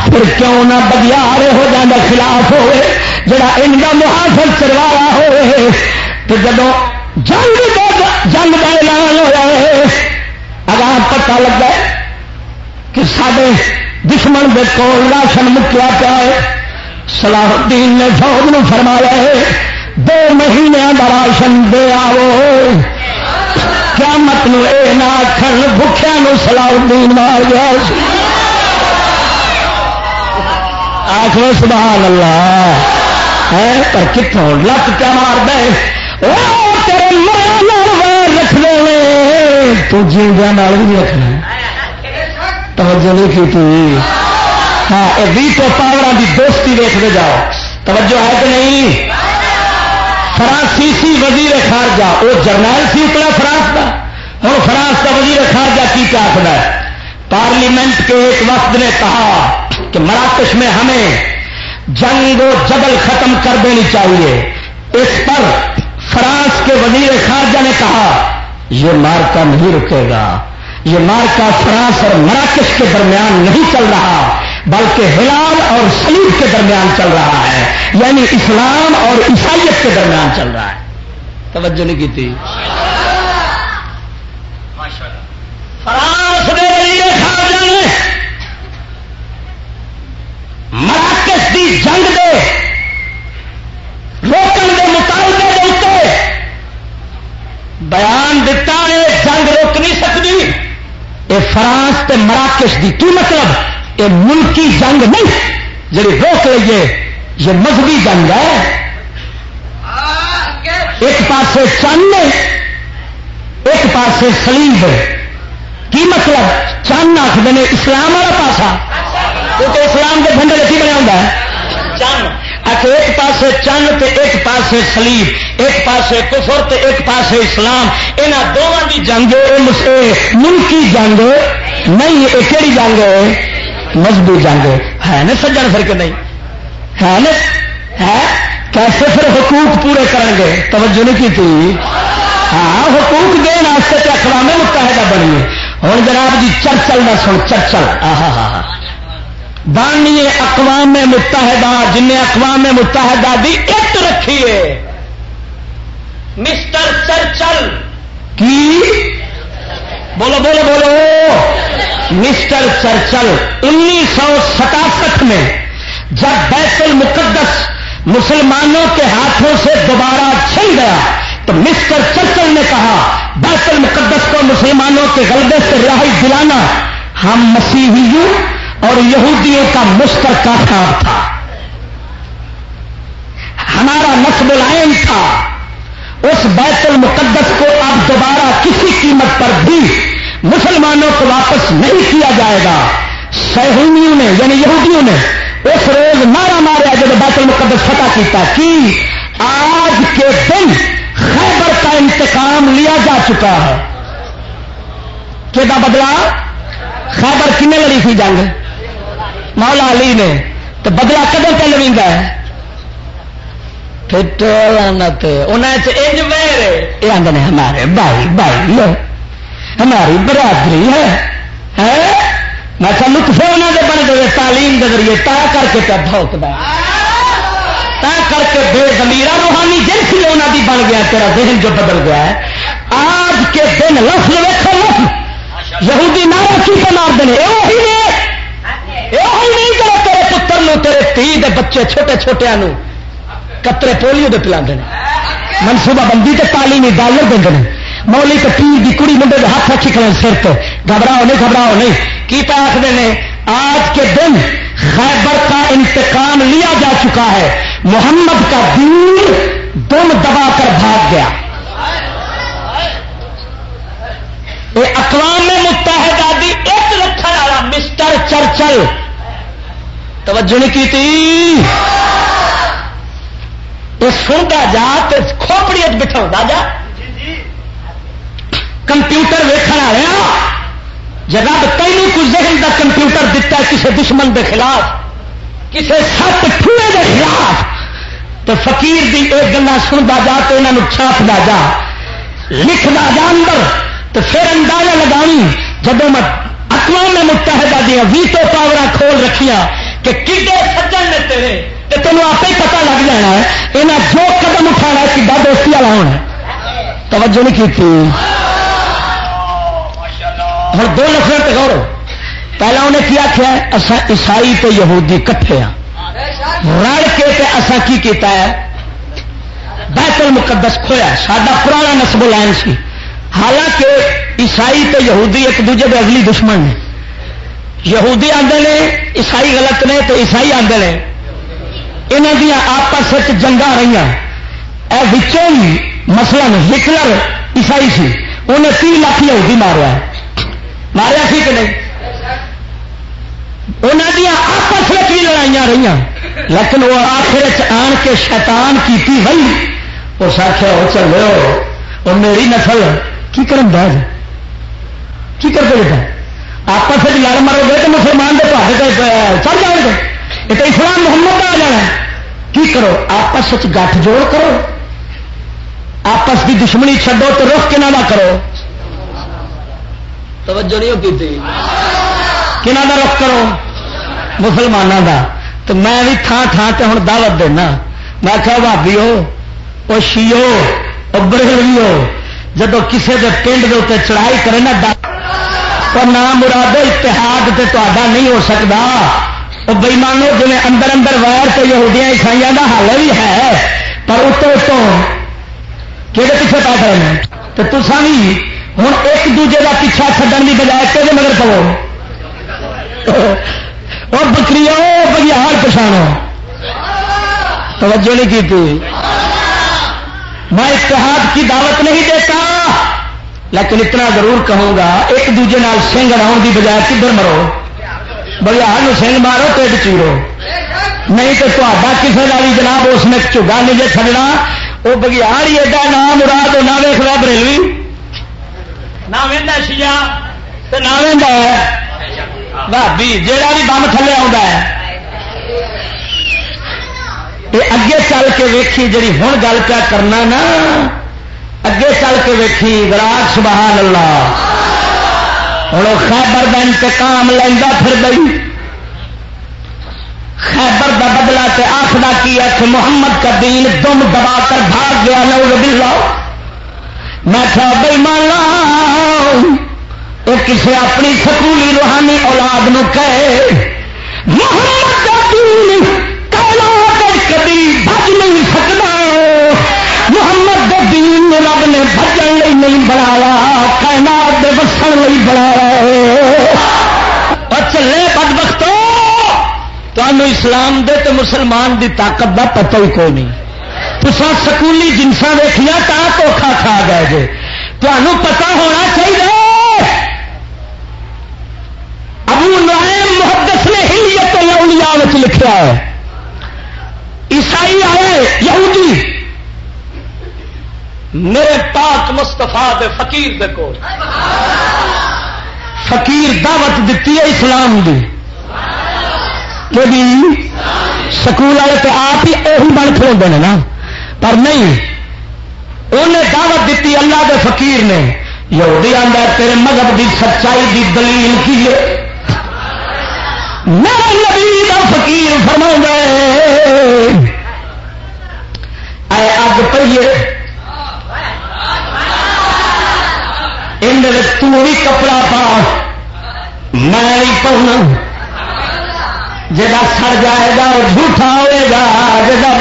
پھر کیوں نہ بدیار ہو جانا خلاف ہوئے، جڑا ان کا محافظ چروایا ہوئے تو جدو جنگ جنگ کا اعلان ہوا ہے اگر پتہ لگا کہ سارے دشمن دے کول راشن مکیا پیا ہے۔ سلاح الدین نے فوج نے فرمایا ہے، دو مہینے کا راشن دے آو کیا مت اے نہ آخر بخیا نو مار گیا آخر سبحان اللہ۔ ہے، پر کتوں لت کیا مار دے؟ تیرے رکھ دے تو بھی رکھنا توجہ نہیں کی تھی۔ ہاں ویٹو پاور کی دوستی دیکھتے جاؤ۔ توجہ ہے کہ نہیں؟ فرانسیسی وزیر خارجہ، وہ جرنیل سی اتنا فرانس کا ہوں فرانس کا وزیر خارجہ کی کیا آخر ہے؟ پارلیمنٹ کے ایک وقت نے کہا کہ مراکش میں ہمیں جنگ و جبل ختم کر دینی چاہیے۔ اس پر فرانس کے وزیر خارجہ نے کہا، یہ مارکا نہیں رکے گا۔ یہ مارکا فرانس اور مراکش کے درمیان نہیں چل رہا۔ بلکہ ہلال اور سلیب کے درمیان چل رہا ہے۔ یعنی اسلام اور عیسائیت کے درمیان چل رہا ہے۔ توجہ نہیں کی تھی؟ فرانس مراکش کی جنگ دے۔ روکن کے مطالبے کے اتنے بیان دتا ہے، جنگ روک نہیں سکتی۔ یہ فرانس تے مراکش کی کی مطلب؟ یہ ملکی جنگ نہیں جی روک لیے یہ مذہبی جنگ ہے۔ ایک پاسے چند ایک پاسے سلیب کی مطلب؟ چند آخر نے اسلام والا پاسا۔ کیونکہ اسلام کے جھنڈے کی بنیا ہوتا ہے۔ چند ایک پاسے چند تے ایک پاسے سلیب ایک پاسے کفر تے ایک پاسے اسلام۔ یہاں دونوں کی جنگ ملکی جنگ نہیں یہ کہڑی جنگ ہے؟ مضبوط جنگ ہے نا سجن پھر کے نہیں؟ ہے نا؟ ہے؟ کیسے پھر حقوق پورے کریں گے؟ توجہ نہیں کی تھی؟ ہاں حقوق دن واسطے اقوام متحدہ بنی ہوں جناب جی چرچل نہ سن، چرچل۔ آہا ہاں ہاں بانی اقوام متحدہ جن اقوام متحدہ دی ایک رکھی ہے۔ Mister Churchill. کی؟ بولو بولو بولو۔ مسٹر چرچل انیس سو ستاسٹھ میں جب بیت المقدس مسلمانوں کے ہاتھوں سے دوبارہ چھل گیا، تو مسٹر چرچل نے کہا، بیت المقدس کو مسلمانوں کے غلبے سے رہائی دلانا ہم مسیحیوں اور یہودیوں کا مشترکہ خواب تھا۔ ہمارا نسب العین تھا۔ اس بیت المقدس کو اب دوبارہ کسی قیمت پر بھی مسلمانوں کو واپس نہیں کیا جائے گا۔ سہونیوں نے یعنی یہودیوں نے اس روز مارا مارا جب بیت المقدس فتح کیتا کی آج کے دن خیبر کا انتقام لیا جا چکا ہے۔ کہ بدلا خیبر کنے لڑی تھی جنگ؟ مولا علی نے۔ تو بدلا کدو پہ لوگ یہ آدھے ہمارے، بھائی بھائی، لو۔ ہماری برادری ہے۔ میں چل لطفے انہوں نے بن گئے تعلیم کے ذریعے تا کر کے پہ بہت تا کر کے بے زمیرہ روحانی جنسی انہوں کی بن گیا تیرا ذہن جو بدل گیا ہے۔ آج کے دن لفظ ویکو لفظ۔ یہودی نارا کی پہ مار دیں وہی نے۔ نہیں کرو تیرے پتر نو تیرے تی دے بچے چھوٹے چھوٹے کترے پولیو دے پلا منصوبہ بندی تے تعلیمی ڈالر دیں مولی تو پیر کی کڑی منڈے ہاتھ رکھی کریں سر تو گھبراؤ نہیں گھبراؤ نہیں کی پہ آخر نے آج کے دن خیبر کا انتقام لیا جا چکا ہے محمد کا دین دم دبا کر بھاگ گیا یہ اقوام متحدہ دی ایک رکھنے والا مسٹر چرچل توجہ نہیں کی تھی یہ سنتا جا تو کھوپڑی بٹھا جا کمپیوٹر ویکن رہا جگہ تینوں کچھ ذہن کا کمپیوٹر دتا کسی دشمن کے خلاف کسی سات ٹوئے کے خلاف، تو فقیر دی ایک گلا سنتا جا تو یہاں چھاپتا جا لکھنا جا اندر تو پھر اندازہ لگانی جب میں اقوام متحدہ دیا ویٹو پاور کھول رکھیا کہ کڈے سجن نے تیرے تو تینوں آپ ہی پتا لگ جانا ہے یہاں جو قدم اٹھانا کڈا دوستی والا ہونا توجہ نہیں کی ہوں دو لفظ پہ غور پہلا انہیں کیا کیا اصا عیسائی تو یہودی کٹھے ہاں۔ رل کے تے اصا کی کیتا ہے؟ بیت المقدس کھویا سڈا پرانا نسب لائن سی۔ حالانکہ عیسائی تو یہودی ایک دوجے کے اگلی دشمن نے یہودی آتے نے، عیسائی غلط نے تو عیسائی آتے ہیں یہاں دیا آپس جنگا رہی مسئلہ ہٹلر عیسائی سی۔ انہیں تی لاکھ یہودی ماریا ماریا سی کہ نہیں؟ انہوں دیا آپس میں بھی لڑائیاں رہی لیکن وہ آخر آن کے شیطان کی ہوئی۔ اس آخیا وہ چلو اور میری نسل، کی کرن دے کی کرتے بیٹا آپس لڑ مرو گے تو مسلمان کے پہاڑ چڑھ جائیں گے یہ تو اسلام محمد کا آ جانا کی کرو؟ آپس گٹھ جوڑ کرو۔ آپس کی دشمنی چڈو تو رخ کہنا نہ کرو۔ توجہ نہیں ہوتی تھی کا رخ کرو؟ مسلمانوں کا تو میں بھی تھان تھان سے ہوں دعوت دینا۔ میں کیا بھابی ہو وہ شیو ہو جب کسی کے پنڈ کے اتنے چڑھائی کرے نا تو نام مراد اتحاد سے تا نہیں ہو سکتا وہ بئیمانو جی اندر اندر ویر تو یہودیاں عیسائی کا حل بھی ہے پر اتوں اتوں کہ پیچھے پا کرنا تو تصا بھی ہوں ایک دوجے کا پیچھا چڈن کی بجائے کہ مگر پو اور بکری بگیار پچھاڑو توجہ نہیں کی میں اتحاد کی دعوت نہیں دیتا، لیکن اتنا ضرور کہوں گا، ایک دوجے سنگ راؤن کی بجائے کدھر مرو؟ بگیار سنگ مارو، پیٹ چیرو۔ نہیں تو تا کسی کا بھی جناب اس نے چگا نہیں جی چڑنا وہ بگیار ہی ایڈا نام مراد نہ ویخ رہا بریلوی۔ نہ وہدا شیا نہ وہدا بھابی جہاں بھی بم تھلے آ اگے چل کے ویکھی جی ہوں گل کیا کرنا نا، اگے چل کے ویکھی گراج سبحان اللہ۔ ہوں خیبر کا انتقام لینا پھر گئی خیبر کا بدلا تے آخر کی کہ محمد کا دین دم دبا کر بھاگ گیا لو بلا میں کیا بھائی وہ کسی اپنی سکولی روحانی اولاد نو کہے، محمد کا دین کبھی بج نہیں سکتا۔ محمد دین رب نے بجن نہیں بنایا، کائنات وسن نہیں بنایا۔ چلے بد وقت تمہیں اسلام دے تو مسلمان دی طاقت دا پتہ ہی کوئی نہیں۔ تصا سکولی جنسا دیکھیا تا دھوکھا کھا گئے جی تمہوں پتا ہونا چاہیے۔ ابو نعیم محدث نے ہلیت الاولیاء لکھا ہے۔ عیسائی آئے یہودی۔ میرے پاک مستفا دے فقیر دے کو فقیر دعوت دیتی ہے اسلام دی۔ کہ سکول والے تو آپ ہی یہی بن کھلوتے ہیں نا۔ پر نہیں۔ انہیں دعوت دیتی اللہ دے فقیر نے۔ یہودی آدھا تیرے مذہب دی سچائی دی دلیل کی ہے؟ میرے نبی کا فقیر فرما اے اگ پیے اندر تھی کپڑا پا۔ میں پڑھنا جا سڑ جائے گا جھوٹا ہوئے گا۔ جا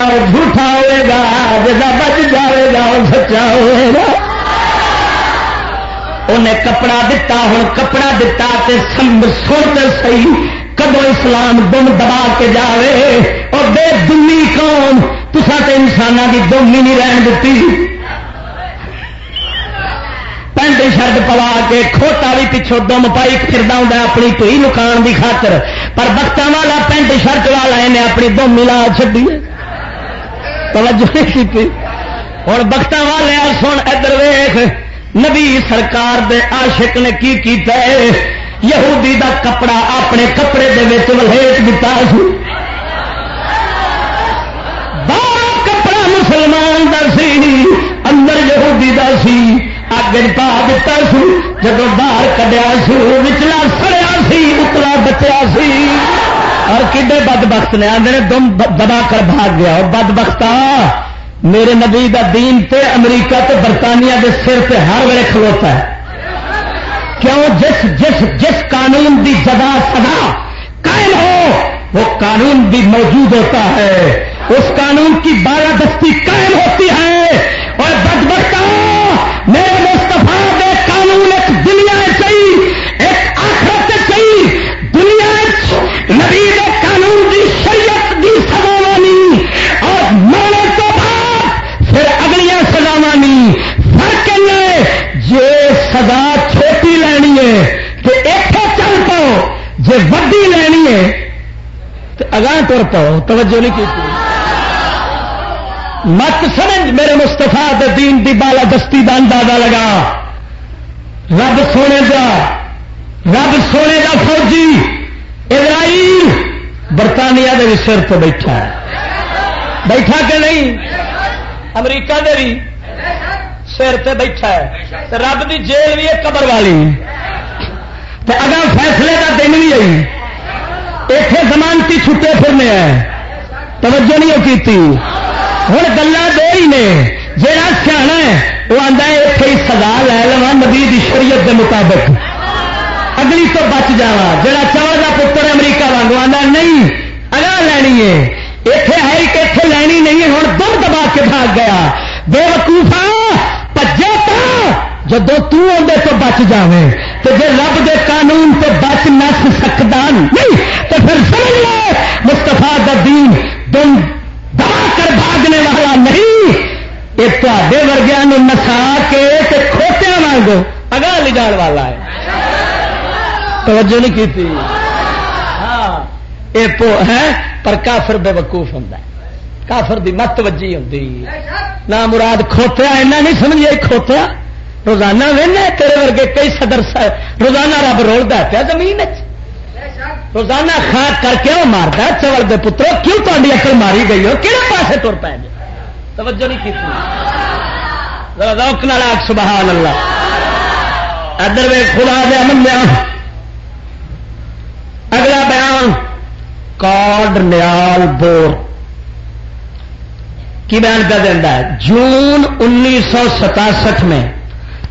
جھوٹا ہوئے گا جا بچ جائے گا، وہ سچا ہوئے گا۔ انہیں کپڑا دتا ہوں کپڑا دتا سن سی کدو اسلام دم دبا کے جائے اور بے دلی قوم تسا تو انسانوں کی دم ہی نہیں رہن دیتی پینٹ شرٹ پوا کے کھوٹا بھی پچھوں دم پائی پھر اپنی کوئی نکان کی خاطر۔ پر بخت والا پینٹ شرٹ والا، انہیں اپنی دم ملا چڈی توجہ نہیں کی ہوں بخت والے سن، ادھر ویخ نبی سرکار دے عاشق نے کی کیتا ہے؟ یہودی دا کپڑا اپنے کپڑے دے وچ ولیٹ دتا سی۔ باہر کپڑا مسلمان دا سی، اندر یہودی دا سی۔ اگ پا دتا سی جب باہر کڈیا سو وچلا سڑیا سی، اتلا بچیا سی۔ اور کڈے بد بخت نے آدھے دم دبا کر بھاگ گیا۔ اور بد بختا میرے نبی دا دین تے امریکہ تے برطانیہ دے سر تے ہر ویلے کھلوتا ہے۔ کیوں؟ جس جس جس قانون دی جگہ سزا قائم ہو، وہ قانون بھی موجود ہوتا ہے۔ اس قانون کی بارہ دستی قائم ہوتی ہے۔ اور بد بختا میرے تر پاؤ توجہ نہیں کی مت سمجھ میرے مستفا دین دی بالا دستی کا اندازہ لگا۔ رب سونے کا رب سونے کا فوجی اسرائیل برطانیہ دے بھی سر تو بیٹھا ہے۔ بیٹھا کہ نہیں؟ امریکہ دے بھی سر تے بیٹھا ہے۔ رب دی جیل بھی ہے قبر والی۔ اگر فیصلے کا دن بھی آئی اتنے زمانتی چھٹے پھرنے ہیں۔ توجہ نہیں کی ہوں گلا دے ہی نے۔ جہاں سیاح ہے وہ آتا ہے اتنے ہی سزا لے لوا نبی شریعت کے مطابق۔ اگلی تو بچ جا جا چاول کا پتر امریکہ واگ آتا نہیں اگا لینی ہے۔ اتنے ہے کہ اتنے لینی نہیں ہے ہوں دم دبا کے بھاگ گیا۔ بے وقوفا پجے تو جب تے تو بچ جائے تو جی رب دے قانون تو بچ نس سکتا نہیں، تو پھر سمجھ لو مستفا دین دن دبا کر بھاگنے والا نہیں۔ یہ تے ورگیا نسا کے کھوتیا مانگو اگا لے جان والا ہے۔ توجہ نہیں کی ہاں یہ ہے، پر کافر بے وقوف ہوں کافر دی مت وجی ہوں نہ مراد کھوتیا ایسا نہیں سمجھے کھوتیا۔ روزانہ وہنا تیرے ورگے کئی صدر روزانہ رب رولتا پیا زمین روزانہ خاک کر کے وہ مارتا چول دے پترو، کیوں تاری اکل ماری گئی ہو؟ کہڑے پاسے تر پائے توجہ نہیں کی روک نال سبحان اللہ ادھر وے خدا دیا منیا اگلا بیان۔ کارڈ نیال بور۔ کی بیان کر دینا ہے؟ جون انیس سو ستاسٹھ میں۔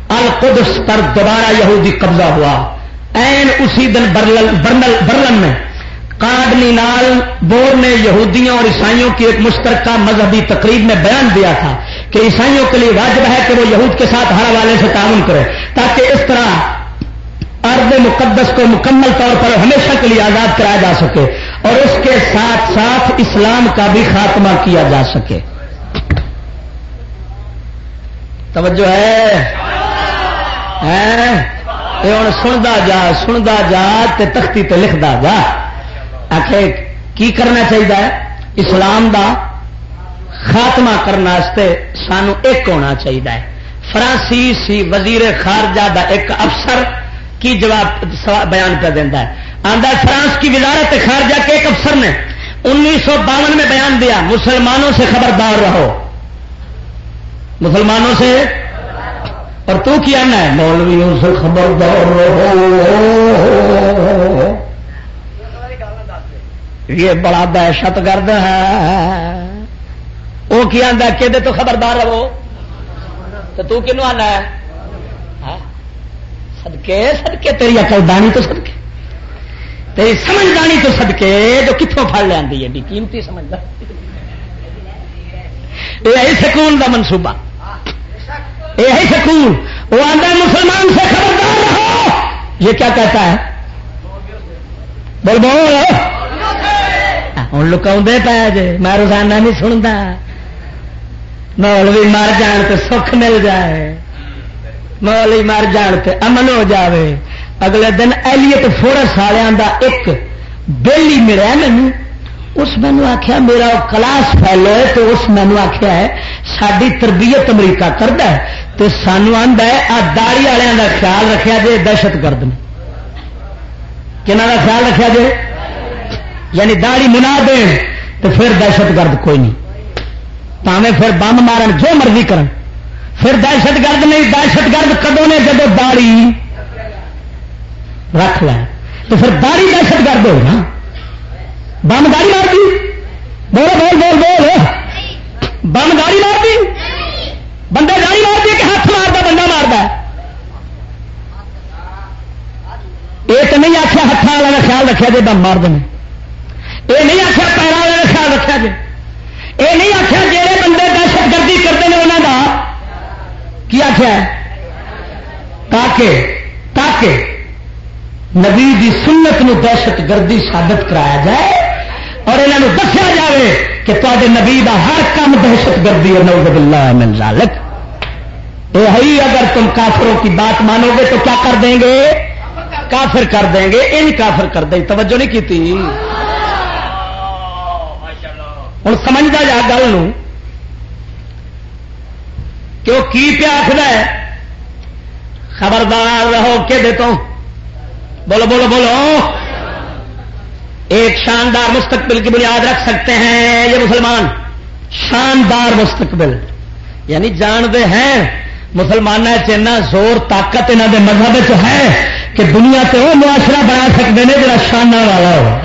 القدس پر دوبارہ یہودی قبضہ ہوا۔ این اسی دن برلن برلن میں کارڈنی نال بور نے یہودیوں اور عیسائیوں کی ایک مشترکہ مذہبی تقریب میں بیان دیا تھا کہ عیسائیوں کے لیے واجب ہے کہ وہ یہود کے ساتھ ہر والے سے تعاون کرے تاکہ اس طرح ارد مقدس کو مکمل طور پر ہمیشہ کے لیے آزاد کرایا جا سکے اور اس کے ساتھ ساتھ اسلام کا بھی خاتمہ کیا جا سکے۔ توجہ ہے۔ ہوں سنتا جا سنتا جا تختی تے لکھتا جا۔ آخ کی کرنا چاہیے اسلام دا خاتمہ کرنے سانو ایک ہونا چاہیے فرانسیسی وزیر خارجہ دا ایک افسر کی جواب بیان کر دینا ہے۔ آدھا فرانس کی وزارت خارجہ کے ایک افسر نے انیس سو باون میں بیان دیا، مسلمانوں سے خبردار رہو۔ مسلمانوں سے اور تو کیا نا ہے؟ مولویوں سے خبردار یہ بڑا دہشت گرد ہے۔ وہ کیا کہ تو خبردار رہو۔ تو تو کنو آنا ہے؟ ہاں؟ سدکے سدکے تیری اکل دانی تو سدکے تیری سمجھدانی تو سدکے جو کتوں پڑ لینی ہے۔ قیمتی سمجھدار یہ سکون کا منصوبہ۔ یہی سکون وہ آدھا مسلمان سے خبردار رہو۔ یہ کیا کہتا ہے؟ بول بول ہوں لکا پایا جی میں روزانہ نہیں سنتا مولوی مر جان تو سکھ مل جائے۔ مولوی مر جان تو امن ہو جاوے۔ اگلے دن ایلیٹ فورس والوں کا ایک بل ہی ملا مینو اس مینو آخیا میرا کلاس فیلو ہے تو اس مینو آخیا ہے ساری تربیت امریکہ کرتا ہے۔ تو سانو آد ہے آ داڑی والوں کا خیال رکھا جائے دہشت گرد نے۔ کہنا کا خیال رکھا جائے یعنی داڑی منا دین تو پھر دہشت گرد کوئی نہیں۔ پاوے پھر بم مارن جو مرضی کرن۔ پھر دہشت گرد نہیں دہشت گرد کدو نے؟ جب داڑی رکھ لیں تو پھر داڑی دہشت گرد ہو نا۔ بم داڑی مار دی بول بول بول۔ بول بم داڑی مار دی بندے گاڑی مار دی کہ ہاتھ مارتا بندہ مارتا یہ تو نہیں آخیا ہاتھ والے کا خیال رکھا جی بم مار دیں یہ نہیں آخیا پیروں والے کا خیال رکھا جی یہ نہیں آخیا جہے بندے دہشت گردی کرتے ہیں انہوں کا کی آخیا تاکہ تاکہ نبی دی سنت نو دہشت گردی ثابت کرایا جائے اور انہوں دسیا جائے کہ تے نبی کا ہر کام دہشت گردی اور نو اللہ من ذالک. ہی اگر تم کافروں کی بات مانو گے تو کیا کر دیں گے؟ کافر کر دیں گے ان کافر کر دیں توجہ نہیں کی تھی ہوں سمجھتا جا گل کہ وہ کی پیا آخر ہے؟ خبردار رہو کہ دے تو؟ بولو بولو بولو۔ ایک شاندار مستقبل کی بنیاد رکھ سکتے ہیں یہ مسلمان۔ شاندار مستقبل۔ یعنی جانتے ہیں مسلمان زور، طاقت یہاں کے مذہب ہے کہ دنیا سے وہ معاشرہ بنا سکتے ہیں جا شانہ والا ہو۔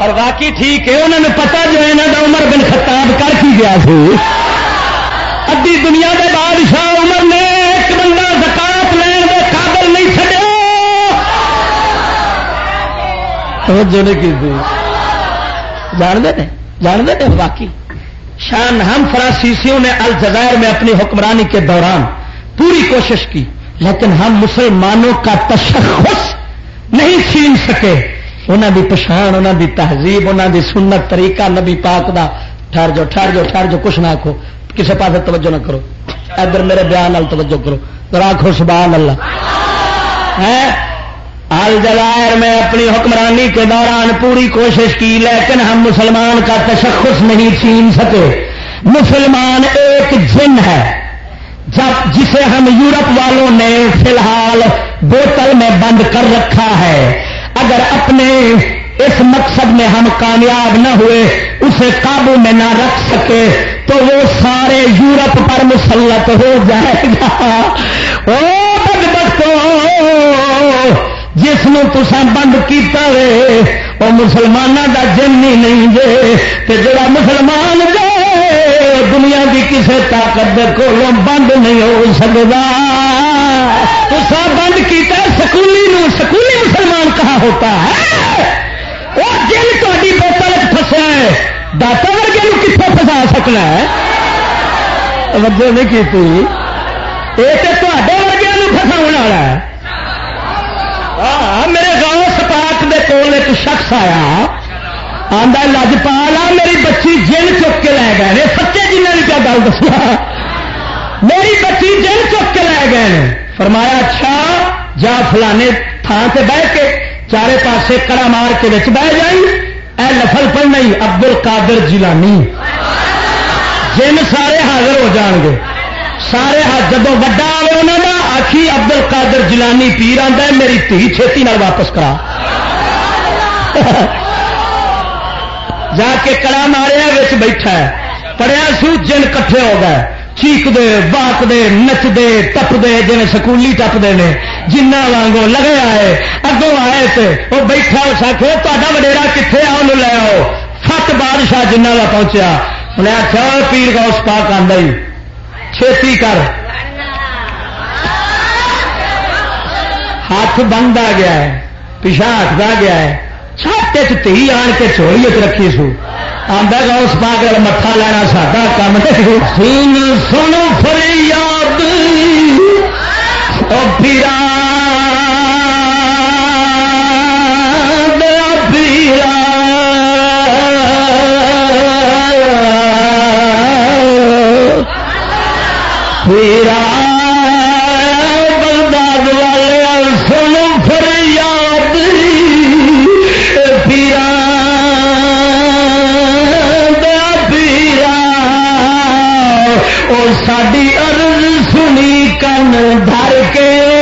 اور باقی ٹھیک ہے انہوں نے پتا جو ہے یہاں کا عمر بن خطاب کر کی گیا سی۔ ادی دنیا کے بادشاہ عمر نے ایک بندہ زکات لین کے قابل نہیں چڑیا جانتے ہیں جانتے ہیں باقی شان ہم فرانسیسیوں نے الجزائر میں اپنی حکمرانی کے دوران پوری کوشش کی لیکن ہم مسلمانوں کا تشخص نہیں چھین سکے۔ انہوں دی پچھان انہوں دی تہذیب انہوں دی سنت طریقہ نبی پاک دا۔ ٹھہر جو ٹھہر جو ٹھہر جو کچھ نہ آخو کسی پاس توجہ نہ کرو۔ ادھر میرے بیان توجہ کرو۔ راکھو سبحان اللہ۔ الجزائر میں اپنی حکمرانی کے دوران پوری کوشش کی، لیکن ہم مسلمان کا تشخص نہیں چھین سکے۔ مسلمان ایک جن ہے، جب جسے ہم یورپ والوں نے فی الحال بوتل میں بند کر رکھا ہے۔ اگر اپنے اس مقصد میں ہم کامیاب نہ ہوئے، اسے قابو میں نہ رکھ سکے، تو وہ سارے یورپ پر مسلط ہو جائے گا۔ او جس تسا بند کیتا ہے وہ مسلمانوں کا جن ہی نہیں جے۔ کہ جڑا مسلمان جے دنیا کی کسی طاقت کو بند نہیں ہو سکتا تسا بند کیتا سکولی نو سکولی مسلمان کہاں ہوتا ہے۔ وہ جن تاری بوتل فسیا ہے، داتا ورگے کتنے فسا سکنا ہے؟ وجہ نہیں کی یہ تو ورگے فسا والا ہے۔ میرے گاؤں سپاٹ دے کول ایک شخص آیا آدھا لجپالا میری بچی جن چک کے لے گئے سچے جنہیں بھی کیا گل دسا میری بچی جن چک کے لے گئے فرمایا اچھا جا فلانے تھان سے بہ کے چارے پاسے کڑا مار کے بچ بہ جائی۔ اے نفل پڑ نہیں ابدل کادر جیلانی۔ جن سارے حاضر ہو جان گے۔ سارے ہاتھ جب وڈا آئے انہوں کا آخی ابدل کادر جلانی پیر آتا ہے، میری تھی چھتی نال واپس کرا۔ جا کے کڑا ماریا بیٹھا ہے۔ پڑیا سو، جن کٹھے ہو گئے۔ چیک دے باک دے، نچ دے ٹپ دے جی سکولی ٹپتے ہیں جنہ وانگو لگے آئے، اگوں آئے تھے وہ بیٹھا، اس آخو تا وڈیرا کتنے آؤ لے آؤ۔ فٹ بادشاہ جنہ کا پہنچیا۔ انہیں آخیا پیر کا اس پاک آدھا چھتی کر۔ ہاتھ بند آ گیا ہے پیچھا ہٹتا گیا ہے۔ چھت تی آن کے چوری چ رکھی سو۔ آدھا گا اس پا کر مٹھا لینا ساڈا کام سن سن فریاد۔ پیرا عرض سنی کن بھر کے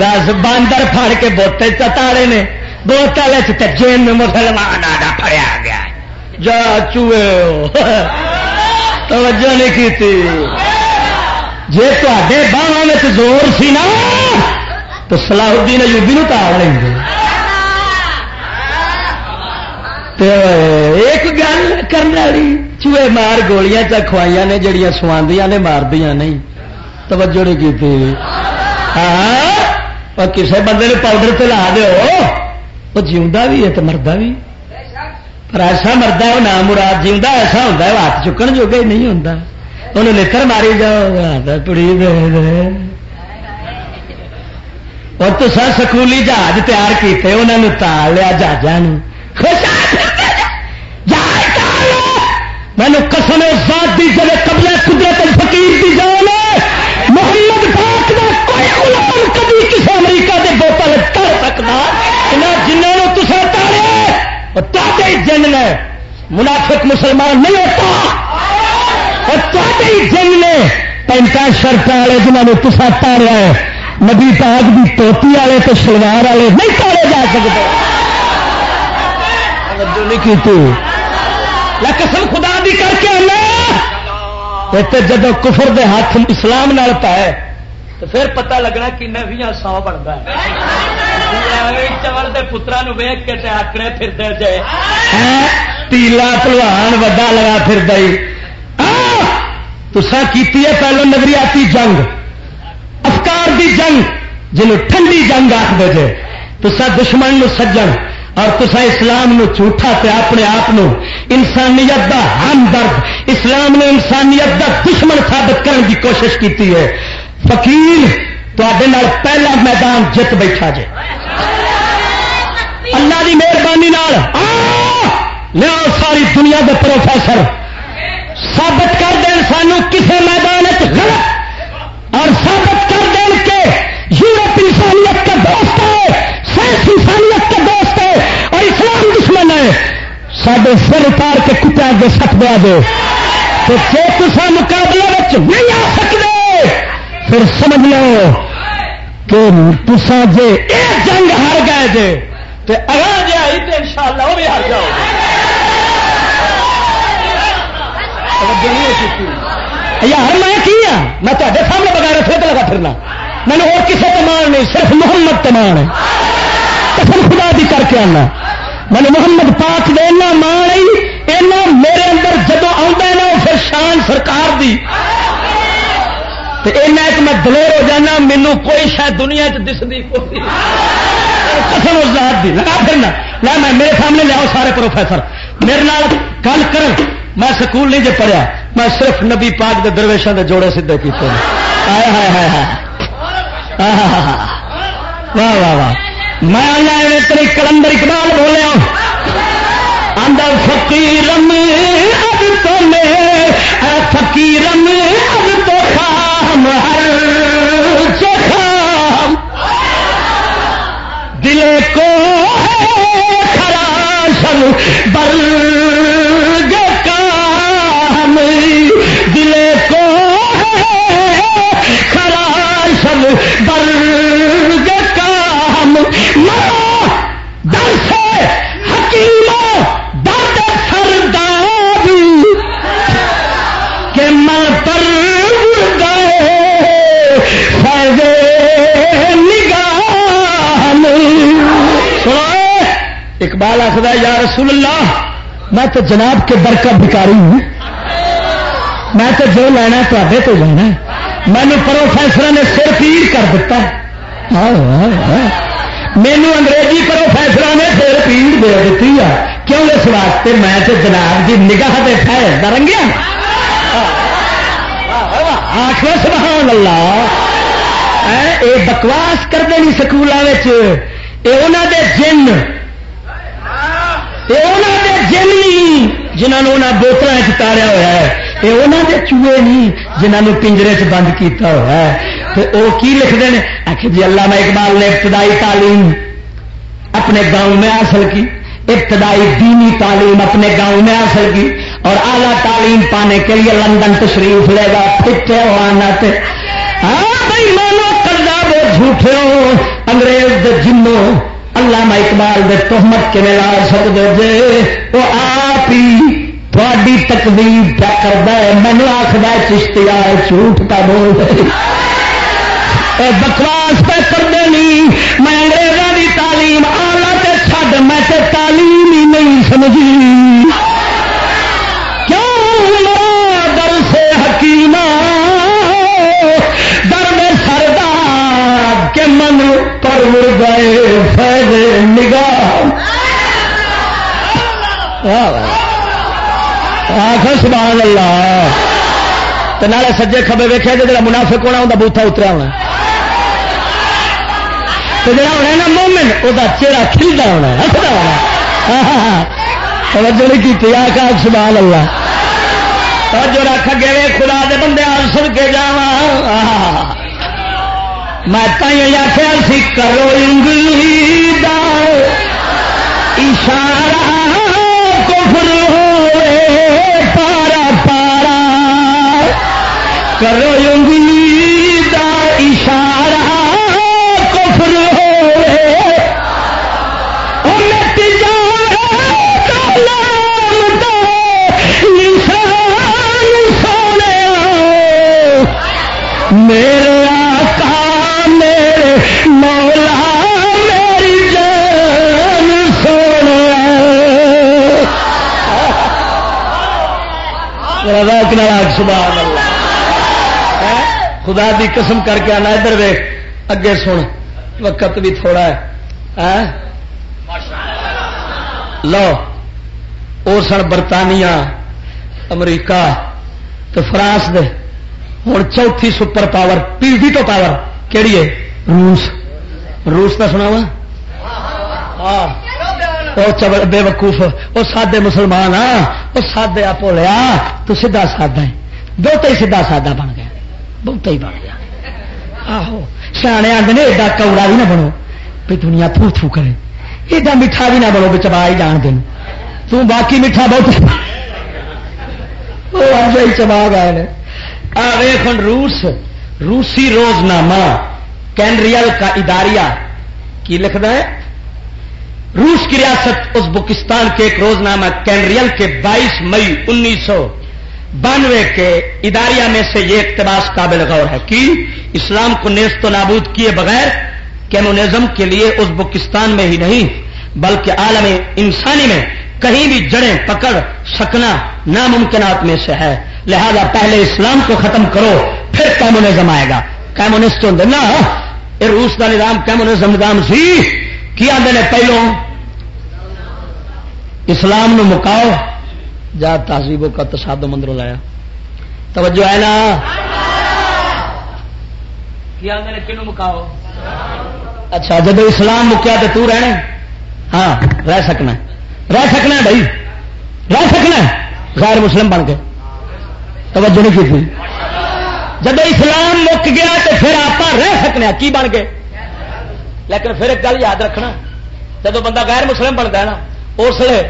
دس باندر پھڑ کے بوتے چتاڑے نے، بوتل جن مسلمان آڈا پڑیا گیا جا چوئے توجہ نہیں کی تھی جی تے باہر زور سی نا، تو سلاح الدین ایوبی نو تار لیں گے ایک گل کرنے والی، چوہے مار گولیاں چکھوائی نے، جڑیاں سواندیاں نے ماردیا نہیں۔ توجہ نہیں کی ہاں۔ کسی بندے نے پاؤڈر لا دو وہ جیوا بھی ہے تو مرد بھی پر ایسا مرد ہے وہ نام مراد جیوا ایسا ہوتا ہے ہاتھ چکن جو ہی نہیں ہوتا انہوں لکھر ماری جاؤ پڑی دے اور تو سر سکولی جہاز تیار کیتے انہوں نے تال لیا جہاز مینو کسم جن نے منافق مسلمان نہیں ہوتا۔ اور تے جن نے پینٹا شرط والے جنہوں نے تصا تاریا ہے نبی پاک دی ٹوپی والے تو شلوار والے نہیں تارے جا سکتے۔ قسم خدا دی کر کے اللہ جب کفر دے ہاتھ اسلام نال پائے، تو پھر پتہ لگنا کہ بھی سو بنتا ہے۔ چول کے پترا ویگ کے آکڑے پھر جائے تیلا پلوان وڈا لگا پھر تسا کی پہلو نگریاتی جنگ افکار دی جنگ جنوب ٹھنڈی جنگ آخ دے تسا دشمن نو سجن اور تصا اسلام نو جھوٹا تے اپنے آپ انسانیت دا ہم درد اسلام نے انسانیت دا دشمن ثابت کرنے کی کوشش کی ہے فقیر تے پہلا میدان جت بیٹھا جے۔ اللہ کی مہربانی لیا ساری دنیا کے پروفیسر ثابت کر دین سانو کسی میدان غلط اور ثابت کر دین کے یورپ انسانیت کا دوست ہے سائنس انسانیت کا دوست ہے اور اسلام دشمن ہے سڈے سر اتار کے کتا کے سٹ دیا دے۔ تو جی تصا مقابلے نہیں آ سکتے پھر سمجھ لو۔ کہ تسا جی یہ جنگ ہار گئے جے تو اگر جی آئی تو ان شاء اللہ وہ بھی ہار جاؤ گے۔ یار، میں کیا ہاں؟ میں تے سامنے بغیر رکھنے لگا پھرنا۔ میں نے اور کسی تمان نہیں، صرف محمد تمان ہے۔ قسم خدا بھی کر کے آنا۔ میں نے محمد پاک دے اینا مان اینا میرے اندر جدو آ پھر شان سرکار دی۔ اینا ایک میں دلیر ہو جانا مینو کوئی شاید دنیا چ دستی قسم ذات دی، لگا پھرنا۔ نہ میں میرے سامنے لیا سارے پروفیسر۔ میرے نال گل کر میں سکول نہیں جی پڑھیا۔ میں صرف نبی پاک دے درویشوں دے جوڑے سیدھے کیتے آئے ہائے ہائے ہائے واہ واہ واہ۔ میں تری کلندر اقبال بولیا آدھا فکیرم اب تو میں فکیرم اب دل کو خراشن رسول اللہ، میں تو جناب کے در کا بکاری ہوں۔ میں تو جو لینا تے تو جانا مینو پروفیسر نے سر پیر کر دیتا مینو انگریزی پروفیسر نے سر پیڑ دے دیتی ہے۔ کیوں اس واسطے میں تو جناب کی نگاہ دے خیر درنگیا آخر سبحان اللہ۔ اے بکواس کرتے نہیں سکولوں دے جن جن جنہوں نے بوتل چاریا ہوا ہے یہ انہوں نے چوہے نہیں جنہوں پنجرے چ بند کیتا ہوا ہے۔ تو وہ کی لکھتے ہیں آخر جی اللہ میں اقبال نے ابتدائی تعلیم اپنے گاؤں میں حاصل کی، ابتدائی دینی تعلیم اپنے گاؤں میں حاصل کی اور اعلیٰ تعلیم پانے کے لیے لندن تشریف لے گا، پھٹے ہوا نہ ہاں بھائی مانو کرزا دے جھوٹوں انگریز دے جنوں اللہ اقبال دے تحمت کے لا سکتے جے۔ وہ آپ ہی تھوڑی تقدیر کیا کرتا ہے مینو آخر چشتیا جھوٹ کا بول۔ بکواس پہ کرتے نہیں میں انگریزوں کی تعلیم، آلہ تے چھڈ، میں تے تعلیم ہی نہیں سمجھی۔ من پر گئے، فیض نگاہ۔ آخ سبحان اللہ۔ تو نالے سجے کبے ویکیا جا منافق ہونا انہیں بوتھا اتریا ہونا۔ تو جا ہونا نا مومن وہ چہرہ کھلتا ہونا ہستا ہونا توجہ نہیں کی آخ سبحان اللہ۔ جو رکھ گئے خدا دے بندے سن کے جا میں تھی آخیا سی، کرو انگلی دا اشارہ کفر۔ ہوئے پارا پارا کرو انگلی دا اشارہ کفر سونے میرے ہوئے مٹ سونے میرے سبحان اللہ۔ ہاں؟ خدا دی قسم کر کے آنا ادھر وے اگے سن، وقت بھی تھوڑا ہے۔ ہاں؟ لو اور سن برطانیہ، امریکہ تو فرانس دے۔ ہوں چوتھی سپر پاور، پی وی تو پاور کہڑی ہے؟ روس۔ روس کا سنا وا ہاں۔ بے وقوف وہ سادے مسلمان آ وہ سادے آپ لیا تو سیدا سادہ ہے۔ بہت ہی سیدا سادہ بن گیا۔ بہت ہی بن گیا۔ آہو، سیانے آدھے ایڈا کوڑا بھی نہ بنو۔ بھی دنیا تھو تھو کرے۔ ایڈا میٹھا بھی نہ بنو بھی چبا ہی جان دین۔ تو باقی میٹھا بہت وہ چبا گئے آ روس، روسی روز نامہ کینریل کا اداریہ، کی لکھنا ہے؟ روس کی ریاست ازبکستان کے ایک روزنامہ کینریل کے بائیس مئی انیس سو بانوے کے اداریہ میں سے یہ اقتباس قابل غور ہے کہ اسلام کو نیست و نابود کیے بغیر کیمونزم کے لیے ازبکستان میں ہی نہیں، بلکہ عالم انسانی میں کہیں بھی جڑیں، پکڑ، سکنا ناممکنات میں سے ہے۔ لہذا پہلے اسلام کو ختم کرو، پھر کیمونزم آئے گا۔ کیمونسٹ ہوں نا یہ روس کا نظام کیمونزم نظام سی۔ کی آدھے نے پہلو؟ اسلام نو مکاؤ۔ جا تہذیب کا تصاد مندروں لایا۔ توجہ ہے نا؟ کی آدھے نے کنو مکاؤ؟ اچھا جب اسلام مکیا تو تو رہنا ہاں رہ سکنا رہ سکنا بھائی۔ رہ سکنا غیر مسلم بن کے۔ توجہ نہیں کی جب اسلام مک گیا تو پھر آپ رہ سکنے کی بن گئے لیکن پھر ایک گل یاد رکھنا جب بندہ غیر مسلم بنتا ہے نا، اس لیے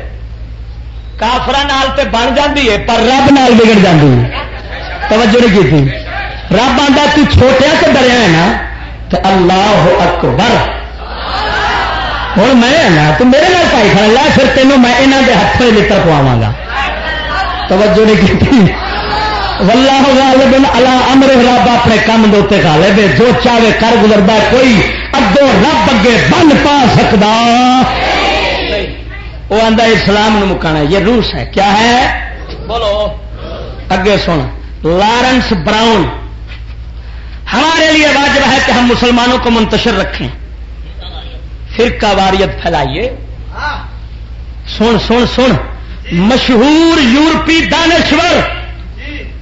کافر بن جاتی ہے، پر رب نال بگڑ جاتی ہے۔ توجہ نہیں کی رب آتا چھوٹیا سے ڈریا ہے نا تو اللہ اکبر۔ ہوں میں نا، تو میرے نال پائی کھڑا لا پھر تینوں میں یہاں کے ہاتھوں لڑ پواوا گا۔ توجہ نہیں کی ولہ غالب اللہ امر رب اپنے کام دے غالب جو چاہے کر گزرتا کوئی اگوں رب اگے بن پا سکتا وہ آدھا اسلام نو مکانا یہ روس ہے۔ کیا ہے؟ بولو۔ اگے سن۔ Lawrence brown. ہمارے لیے واجب ہے کہ ہم مسلمانوں کو منتشر رکھیں۔ فرقہ واریت پھیلائیے۔ سن سن سن۔ مشہور یورپی دانشور